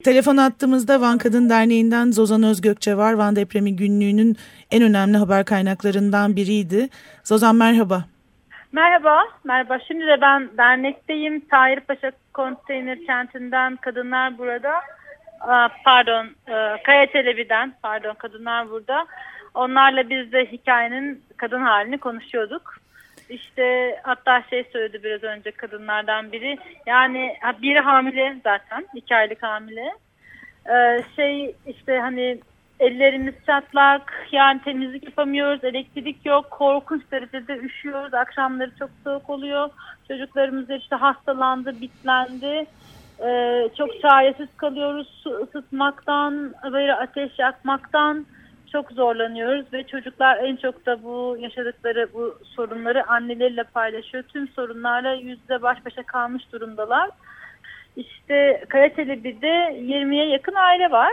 Speaker 2: Telefon attığımızda Van Kadın Derneği'nden Zozan Özgökçe var. Van depremi günlüğünün en önemli haber kaynaklarından biriydi. Zozan merhaba.
Speaker 8: Merhaba, merhaba. Şimdi de ben dernekteyim. Tahirpaşa Konteyner Kenti'nden Kadınlar Burada. Pardon, e, Kaya Çelebi'den, pardon Kadınlar Burada. Onlarla biz de hikayenin kadın halini konuşuyorduk. İşte hatta şey söyledi biraz önce kadınlardan biri. Yani biri hamile zaten, iki aylık hamile. Ee, şey işte hani ellerimiz çatlak, yani temizlik yapamıyoruz, elektrik yok, korkunç derecede üşüyoruz, akşamları çok soğuk oluyor. Çocuklarımız işte hastalandı, bitlendi. Ee, çok çaresiz kalıyoruz su ısıtmaktan, böyle ateş yakmaktan çok zorlanıyoruz ve çocuklar en çok da bu yaşadıkları bu sorunları anneleriyle paylaşıyor. Tüm sorunlarla yüzde baş başa kalmış durumdalar. İşte Karatelebi'de 20'ye yakın aile var.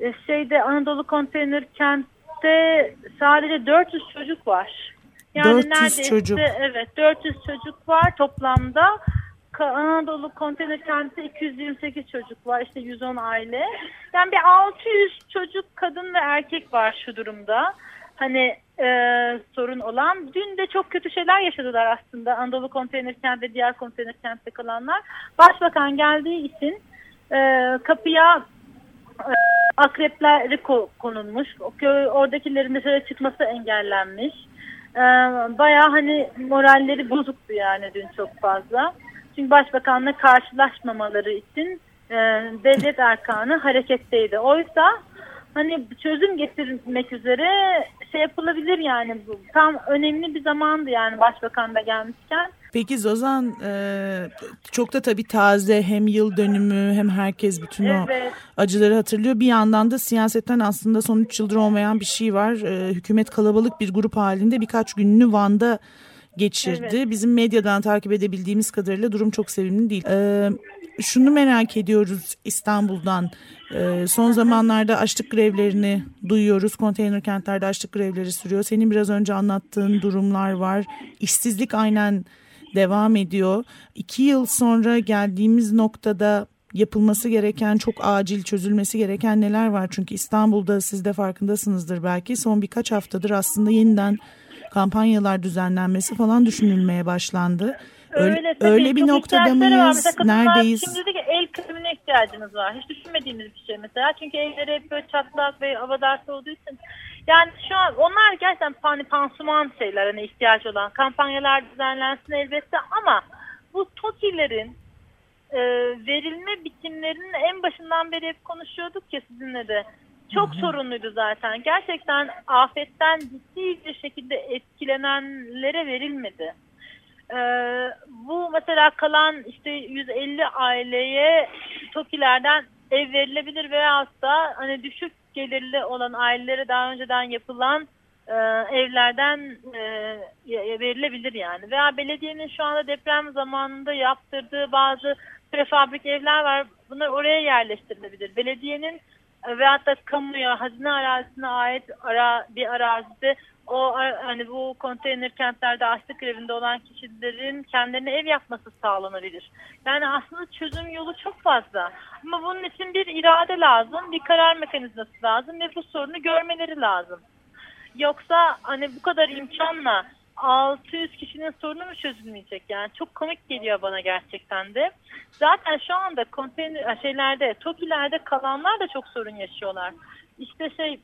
Speaker 8: Ee, Şeyde Anadolu Konteyner Kent'te sadece 400 çocuk var.
Speaker 2: 400 çocuk.
Speaker 8: Evet 400 çocuk var toplamda. Anadolu Konteyner Kent'te 228 çocuk var. işte 110 aile. Yani bir 600 çocuk kadın ve erkek var şu durumda. Hani e, sorun olan. Dün de çok kötü şeyler yaşadılar aslında. Anadolu Konteyner Kent diğer konteyner kentte kalanlar. Başbakan geldiği için e, kapıya e, akrepleri ko- konulmuş. Oradakilerin dışarı çıkması engellenmiş. E, Baya hani moralleri bozuktu yani dün çok fazla. Çünkü başbakanla karşılaşmamaları için e, devlet erkanı hareketteydi. Oysa hani çözüm getirmek üzere şey yapılabilir yani bu tam önemli bir zamandı yani başbakan da gelmişken.
Speaker 2: Peki Zozan e, çok da tabii taze hem yıl dönümü hem herkes bütün o
Speaker 8: Evet.
Speaker 2: acıları hatırlıyor. Bir yandan da siyasetten aslında son 3 yıldır olmayan bir şey var. E, hükümet kalabalık bir grup halinde birkaç gününü Van'da geçirdi.
Speaker 8: Evet.
Speaker 2: Bizim medyadan takip edebildiğimiz kadarıyla durum çok sevimli değil. E, şunu merak ediyoruz İstanbul'dan. E, son zamanlarda açlık grevlerini duyuyoruz. Konteyner kentlerde açlık grevleri sürüyor. Senin biraz önce anlattığın durumlar var. İşsizlik aynen devam ediyor. İki yıl sonra geldiğimiz noktada yapılması gereken çok acil çözülmesi gereken neler var? Çünkü İstanbul'da siz de farkındasınızdır belki son birkaç haftadır aslında yeniden kampanyalar düzenlenmesi falan düşünülmeye başlandı. Öyle,
Speaker 8: Öyle,
Speaker 2: öyle, bir noktada mıyız? Neredeyiz?
Speaker 8: Şimdi dedi ki el kremine ihtiyacımız var. Hiç düşünmediğimiz bir şey mesela. Çünkü elleri hep böyle çatlak ve avadarsı olduğu için. Yani şu an onlar gerçekten hani pansuman şeyler hani ihtiyaç olan. Kampanyalar düzenlensin elbette ama bu TOKİ'lerin e, verilme biçimlerinin en başından beri hep konuşuyorduk ya sizinle de. Çok sorunluydu zaten. Gerçekten afetten ciddi bir şekilde etkilenenlere verilmedi. Ee, bu mesela kalan işte 150 aileye TOKİ'lerden ev verilebilir veyahut da hani düşük gelirli olan ailelere daha önceden yapılan e, evlerden e, verilebilir yani. Veya belediyenin şu anda deprem zamanında yaptırdığı bazı prefabrik evler var. Bunlar oraya yerleştirilebilir. Belediyenin e, veyahut da kamuya, hazine arazisine ait ara, bir arazide o hani bu konteyner kentlerde açlık grevinde olan kişilerin kendilerine ev yapması sağlanabilir. Yani aslında çözüm yolu çok fazla. Ama bunun için bir irade lazım, bir karar mekanizması lazım ve bu sorunu görmeleri lazım. Yoksa hani bu kadar imkanla 600 kişinin sorunu mu çözülmeyecek yani çok komik geliyor bana gerçekten de. Zaten şu anda konteyner şeylerde, TOKİ'lerde kalanlar da çok sorun yaşıyorlar. İşte şey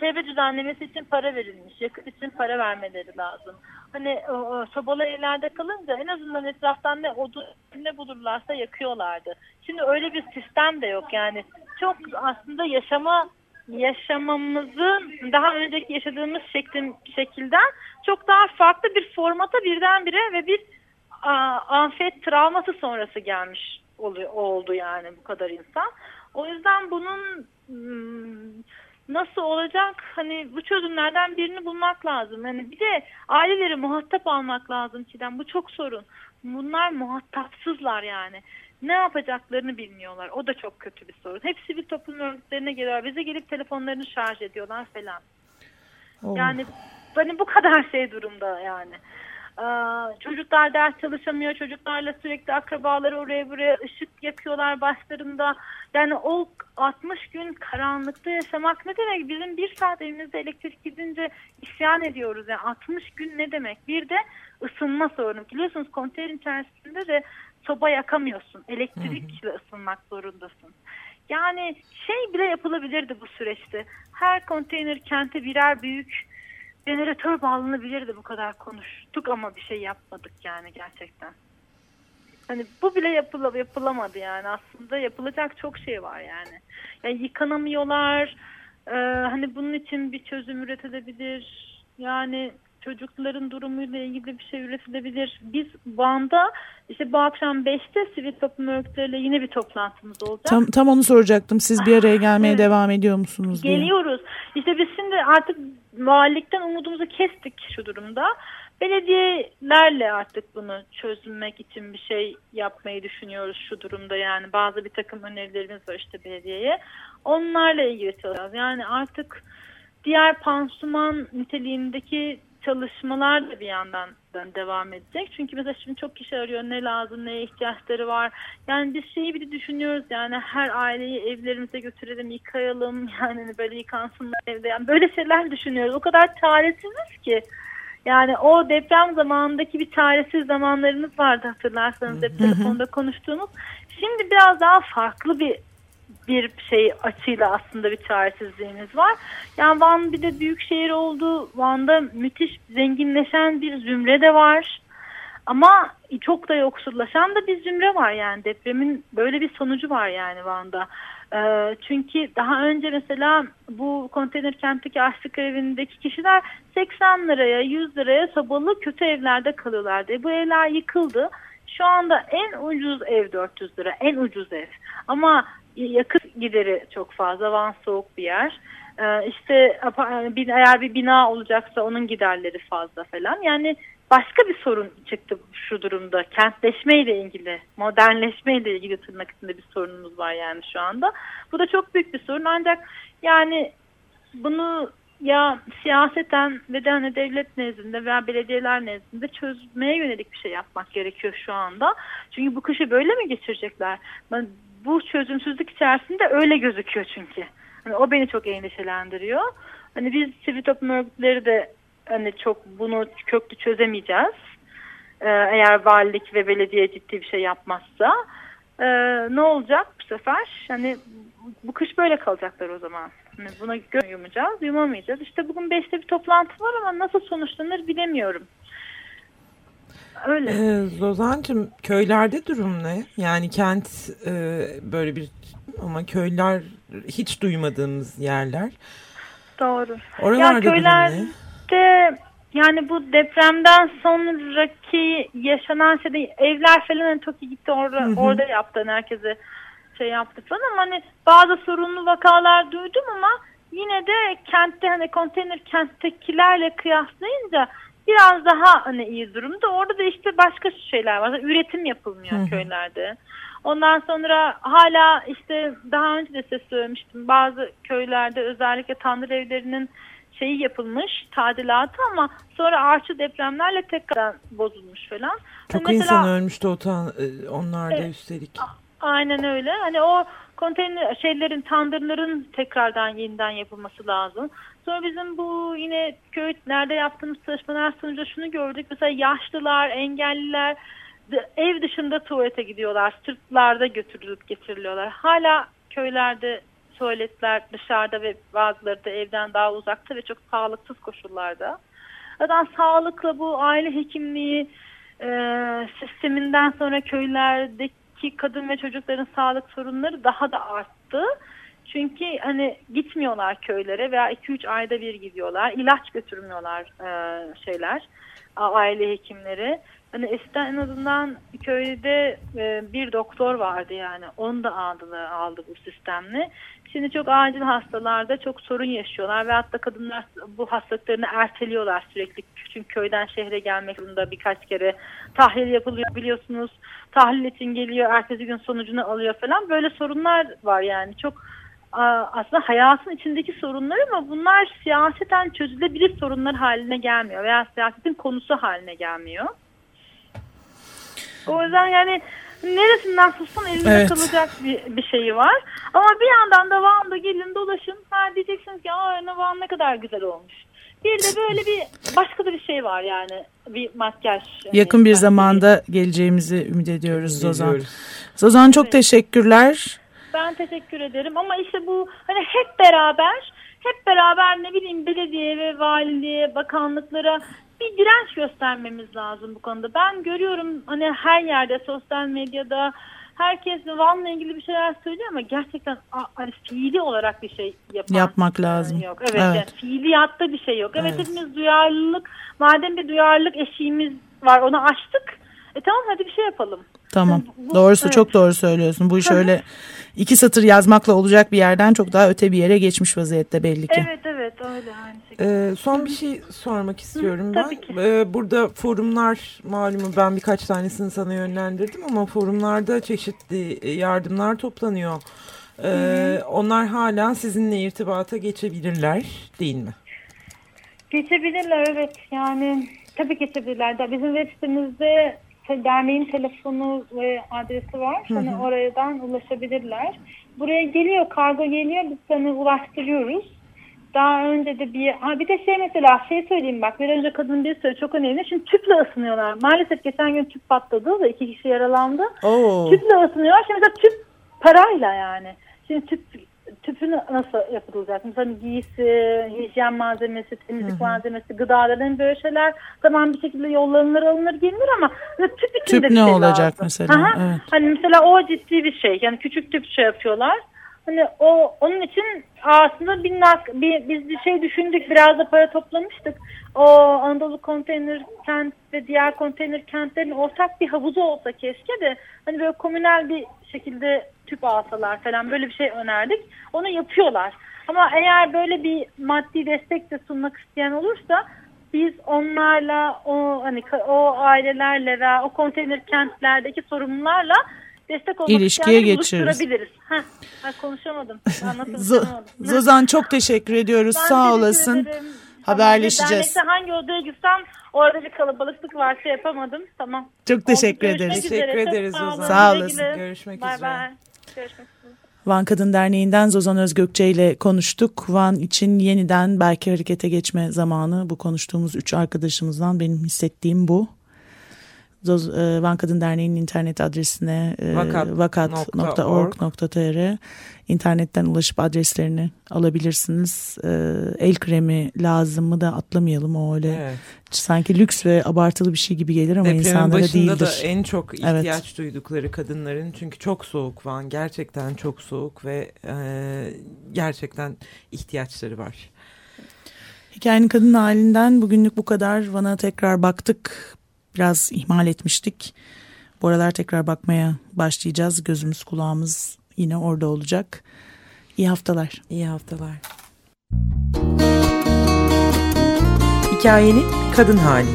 Speaker 8: çevre düzenlemesi için para verilmiş, yakıt için para vermeleri lazım. Hani o sobalı evlerde kalınca en azından etraftan ne odun ne bulurlarsa yakıyorlardı. Şimdi öyle bir sistem de yok yani. Çok aslında yaşama yaşamamızın daha önceki yaşadığımız şeklin, şekilden çok daha farklı bir formata birdenbire ve bir a, afet travması sonrası gelmiş oluyor, oldu yani bu kadar insan. O yüzden bunun hmm, nasıl olacak hani bu çözümlerden birini bulmak lazım. Yani bir de aileleri muhatap almak lazım Çiğdem. Bu çok sorun. Bunlar muhatapsızlar yani. Ne yapacaklarını bilmiyorlar. O da çok kötü bir sorun. Hep sivil toplum örgütlerine geliyorlar. Bize gelip telefonlarını şarj ediyorlar falan.
Speaker 2: Oh.
Speaker 8: Yani hani bu kadar şey durumda yani. Ee, çocuklar ders çalışamıyor. Çocuklarla sürekli akrabaları oraya buraya ışık yakıyorlar başlarında. Yani o 60 gün karanlıkta yaşamak ne demek? Bizim bir saat evimizde elektrik gidince isyan ediyoruz. Yani 60 gün ne demek? Bir de ısınma sorunu. Biliyorsunuz konteyner içerisinde de soba yakamıyorsun. Elektrikle ısınmak zorundasın. Yani şey bile yapılabilirdi bu süreçte. Her konteyner kente birer büyük jeneratör bağlanabilirdi bu kadar konuştuk ama bir şey yapmadık yani gerçekten. Hani bu bile yapıla, yapılamadı yani aslında yapılacak çok şey var yani. Yani yıkanamıyorlar. Ee, hani bunun için bir çözüm üretilebilir. Yani çocukların durumuyla ilgili bir şey üretilebilir. Biz Van'da işte bu akşam 5'te sivil toplum örgütleriyle yine bir toplantımız olacak.
Speaker 2: Tam, tam onu soracaktım. Siz bir araya (laughs) gelmeye
Speaker 8: Evet.
Speaker 2: devam ediyor musunuz diye.
Speaker 8: Geliyoruz. İşte biz şimdi artık valilikten umudumuzu kestik şu durumda. Belediyelerle artık bunu çözmek için bir şey yapmayı düşünüyoruz şu durumda yani bazı bir takım önerilerimiz var işte belediyeye. Onlarla ilgili çalışacağız. Yani artık diğer pansuman niteliğindeki çalışmalar da bir yandan devam edecek. Çünkü mesela şimdi çok kişi arıyor ne lazım, neye ihtiyaçları var. Yani biz şeyi bir de düşünüyoruz yani her aileyi evlerimize götürelim, yıkayalım. (laughs) Yani hani böyle yıkansınlar evde. Yani böyle şeyler düşünüyoruz. O kadar çaresiziz ki. Yani o deprem zamanındaki bir çaresiz zamanlarımız vardı hatırlarsanız hep telefonda konuştuğumuz. Şimdi biraz daha farklı bir bir şey açıyla aslında bir çaresizliğimiz var. Yani Van bir de büyük şehir oldu. Van'da müthiş zenginleşen bir zümre de var. Ama çok da yoksullaşan da bir zümre var yani depremin böyle bir sonucu var yani Van'da. Ee, çünkü daha önce mesela bu konteyner kentteki açlık grevindeki kişiler 80 liraya 100 liraya sobalı kötü evlerde kalıyorlardı. E, bu evler yıkıldı. Şu anda en ucuz ev 400 lira en ucuz ev. Ama yakıt gideri çok fazla. Van soğuk bir yer. Ee, işte eğer bir bina olacaksa onun giderleri fazla falan. Yani başka bir sorun çıktı şu durumda. Kentleşme ile ilgili, modernleşme ile ilgili tırnak içinde bir sorunumuz var yani şu anda. Bu da çok büyük bir sorun ancak yani bunu ya siyaseten ve de hani devlet nezdinde veya belediyeler nezdinde çözmeye yönelik bir şey yapmak gerekiyor şu anda. Çünkü bu kışı böyle mi geçirecekler? Bu çözümsüzlük içerisinde öyle gözüküyor çünkü. Hani o beni çok endişelendiriyor. Hani biz sivil toplum örgütleri de hani çok bunu köklü çözemeyeceğiz. Ee, eğer valilik ve belediye ciddi bir şey yapmazsa Ee, ne olacak bu sefer? Hani bu kış böyle kalacaklar o zaman. Hani buna göz yumayacağız, yumamayacağız. İşte bugün beşte bir toplantı var ama nasıl sonuçlanır bilemiyorum. Öyle.
Speaker 3: Ee, Zozancığım köylerde durum ne? Yani kent e, böyle bir ama köyler hiç duymadığımız yerler.
Speaker 8: Doğru.
Speaker 3: Oralarda
Speaker 8: ya
Speaker 3: durum ne?
Speaker 8: köylerde yani bu depremden sonraki yaşanan şeyde evler falan hani TOKİ gitti orada,
Speaker 3: Hı hı.
Speaker 8: orada yaptı hani herkese şey yaptı falan ama hani bazı sorunlu vakalar duydum ama yine de kentte hani konteyner kenttekilerle kıyaslayınca biraz daha hani iyi durumda. Orada da işte başka şeyler var. Üretim yapılmıyor
Speaker 3: Hı
Speaker 8: köylerde. Ondan sonra hala işte daha önce de size söylemiştim bazı köylerde özellikle tanrı evlerinin şeyi yapılmış tadilatı ama sonra artçı depremlerle tekrar bozulmuş falan.
Speaker 3: Çok
Speaker 8: Hani mesela-
Speaker 3: insan ölmüştü o ta- e, onlar da
Speaker 8: Evet.
Speaker 3: üstelik.
Speaker 8: Aynen öyle. Hani o konteyner şeylerin, tandırların tekrardan yeniden yapılması lazım. Sonra bizim bu yine köylerde yaptığımız çalışmalar sonucu şunu gördük. Mesela yaşlılar, engelliler ev dışında tuvalete gidiyorlar. Sırtlarda götürülüp getiriliyorlar. Hala köylerde tuvaletler dışarıda ve bazıları da evden daha uzakta ve çok sağlıksız koşullarda. Zaten sağlıkla bu aile hekimliği e, sisteminden sonra köylerdeki kadın ve çocukların sağlık sorunları daha da arttı. Çünkü hani gitmiyorlar köylere veya 2-3 ayda bir gidiyorlar. İlaç götürmüyorlar e, şeyler, aile hekimleri. Hani eskiden en azından köyde e, bir doktor vardı yani. Onu da aldılar, aldı bu sistemle. Şimdi çok acil hastalarda çok sorun yaşıyorlar ve hatta kadınlar bu hastalıklarını erteliyorlar sürekli. Çünkü köyden şehre gelmek zorunda birkaç kere tahlil yapılıyor biliyorsunuz. Tahlil için geliyor, ertesi gün sonucunu alıyor falan. Böyle sorunlar var yani. Çok aslında hayatın içindeki sorunlar ama bunlar siyaseten çözülebilir sorunlar haline gelmiyor veya siyasetin konusu haline gelmiyor. O yüzden yani neresinden tutsan elinde
Speaker 2: Evet.
Speaker 8: kalacak bir, bir şeyi var. Ama bir yandan da Van'da gelin dolaşın. Ha diyeceksiniz ki aa Van ne kadar güzel olmuş. Bir de böyle bir başka da bir şey var yani bir makyaj.
Speaker 2: Yakın bir zamanda geleceğimizi ümit ediyoruz Zozan. Zozan çok teşekkürler.
Speaker 8: Ben teşekkür ederim ama işte bu hani hep beraber hep beraber ne bileyim belediye ve valiliğe, bakanlıklara bir direnç göstermemiz lazım bu konuda. Ben görüyorum hani her yerde sosyal medyada herkes Van'la ilgili bir şeyler söylüyor ama gerçekten hani fiili olarak bir şey yapan
Speaker 2: Yapmak
Speaker 8: e,
Speaker 2: lazım.
Speaker 8: Yok. Evet,
Speaker 2: Evet.
Speaker 8: Yani fiiliyatta bir şey yok. Evet,
Speaker 3: Evet.
Speaker 8: hepimiz duyarlılık madem bir duyarlılık eşiğimiz var onu açtık. E tamam hadi bir şey yapalım.
Speaker 2: Tamam.
Speaker 8: Bu-
Speaker 2: Doğrusu
Speaker 8: evet.
Speaker 2: çok doğru söylüyorsun. Bu iş öyle iki satır yazmakla olacak bir yerden çok daha öte bir yere geçmiş vaziyette belli ki.
Speaker 8: Evet evet öyle aynı şekilde.
Speaker 3: Ee, son bir şey sormak istiyorum
Speaker 8: tabii
Speaker 3: ben.
Speaker 8: ki.
Speaker 3: Ee, burada forumlar malumu ben birkaç tanesini sana yönlendirdim ama forumlarda çeşitli yardımlar toplanıyor. Ee, onlar hala sizinle irtibata geçebilirler değil mi?
Speaker 8: Geçebilirler evet yani tabii geçebilirler. Bizim web sitemizde te- derneğin telefonu ve adresi var. Hani oradan ulaşabilirler. Buraya geliyor kargo geliyor biz hani ulaştırıyoruz. Daha önce de bir ha bir de şey mesela şey söyleyeyim bak bir önce kadın bir söyledi çok önemli. Şimdi tüple ısınıyorlar. Maalesef geçen gün tüp patladı ve iki kişi yaralandı.
Speaker 2: Oo.
Speaker 8: Tüple ısınıyorlar. Şimdi mesela tüp parayla yani. Şimdi tüp tüpü nasıl yapılacak? Mesela giysi, hijyen malzemesi, temizlik malzemesi, gıdaların böyle şeyler tamam bir şekilde yollanılır alınır gelinir ama tüp içinde
Speaker 2: Tüp ne
Speaker 8: şey
Speaker 2: olacak
Speaker 8: lazım.
Speaker 2: mesela?
Speaker 8: Aha.
Speaker 2: Evet.
Speaker 8: Hani mesela o ciddi bir şey. Yani küçük tüp şey yapıyorlar. Hani o onun için aslında bir, nak, bir biz bir şey düşündük biraz da para toplamıştık. O Anadolu konteyner kent ve diğer konteyner kentlerin ortak bir havuzu olsa keşke de hani böyle komünel bir şekilde tüp alsalar falan böyle bir şey önerdik. Onu yapıyorlar. Ama eğer böyle bir maddi destek de sunmak isteyen olursa biz onlarla o hani o ailelerle veya o konteyner kentlerdeki sorumlularla destek olmak
Speaker 2: İlişkiye
Speaker 8: buluşturabiliriz. Heh, ha, konuşamadım.
Speaker 2: Zozan çok teşekkür ediyoruz.
Speaker 8: Ben
Speaker 2: Sağ
Speaker 8: teşekkür
Speaker 2: olasın.
Speaker 8: ederim.
Speaker 2: Haberleşeceğiz.
Speaker 8: Dernekte hangi odaya gitsem orada bir kalabalıklık var şey yapamadım. Tamam.
Speaker 2: Çok teşekkür
Speaker 8: Oldu,
Speaker 2: ederiz.
Speaker 3: Teşekkür ederiz
Speaker 8: sağ olun.
Speaker 3: Ozan.
Speaker 2: Sağ olasın.
Speaker 3: Görüşmek
Speaker 8: Bay
Speaker 3: üzere.
Speaker 8: bay.
Speaker 2: Van Kadın Derneği'nden Zozan Özgökçe ile konuştuk. Van için yeniden belki harekete geçme zamanı bu konuştuğumuz üç arkadaşımızdan benim hissettiğim bu. Zoz, e, Van Kadın Derneği'nin internet adresine e,
Speaker 3: Vakat
Speaker 2: vakat.org.tr internetten ulaşıp adreslerini alabilirsiniz. E, el kremi lazımı da atlamayalım o öyle
Speaker 3: Evet.
Speaker 2: sanki lüks ve abartılı bir şey gibi gelir ama
Speaker 3: Depremin
Speaker 2: insanlara
Speaker 3: başında
Speaker 2: değildir.
Speaker 3: da en çok
Speaker 2: Evet.
Speaker 3: ihtiyaç duydukları kadınların çünkü çok soğuk Van gerçekten çok soğuk ve e, gerçekten ihtiyaçları var.
Speaker 2: Hikayenin kadın halinden bugünlük bu kadar. Van'a tekrar baktık. Biraz ihmal etmiştik. Bu aralar tekrar bakmaya başlayacağız. Gözümüz kulağımız yine orada olacak. İyi haftalar.
Speaker 3: İyi haftalar. Hikayenin kadın hali.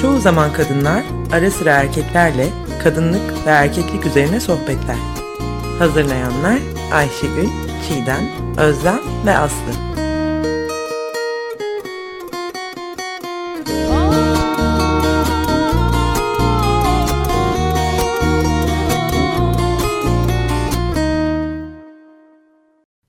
Speaker 3: Çoğu zaman kadınlar ara sıra erkeklerle kadınlık ve erkeklik üzerine sohbetler. Hazırlayanlar Ayşegül, Çiğdem, Özlem ve Aslı.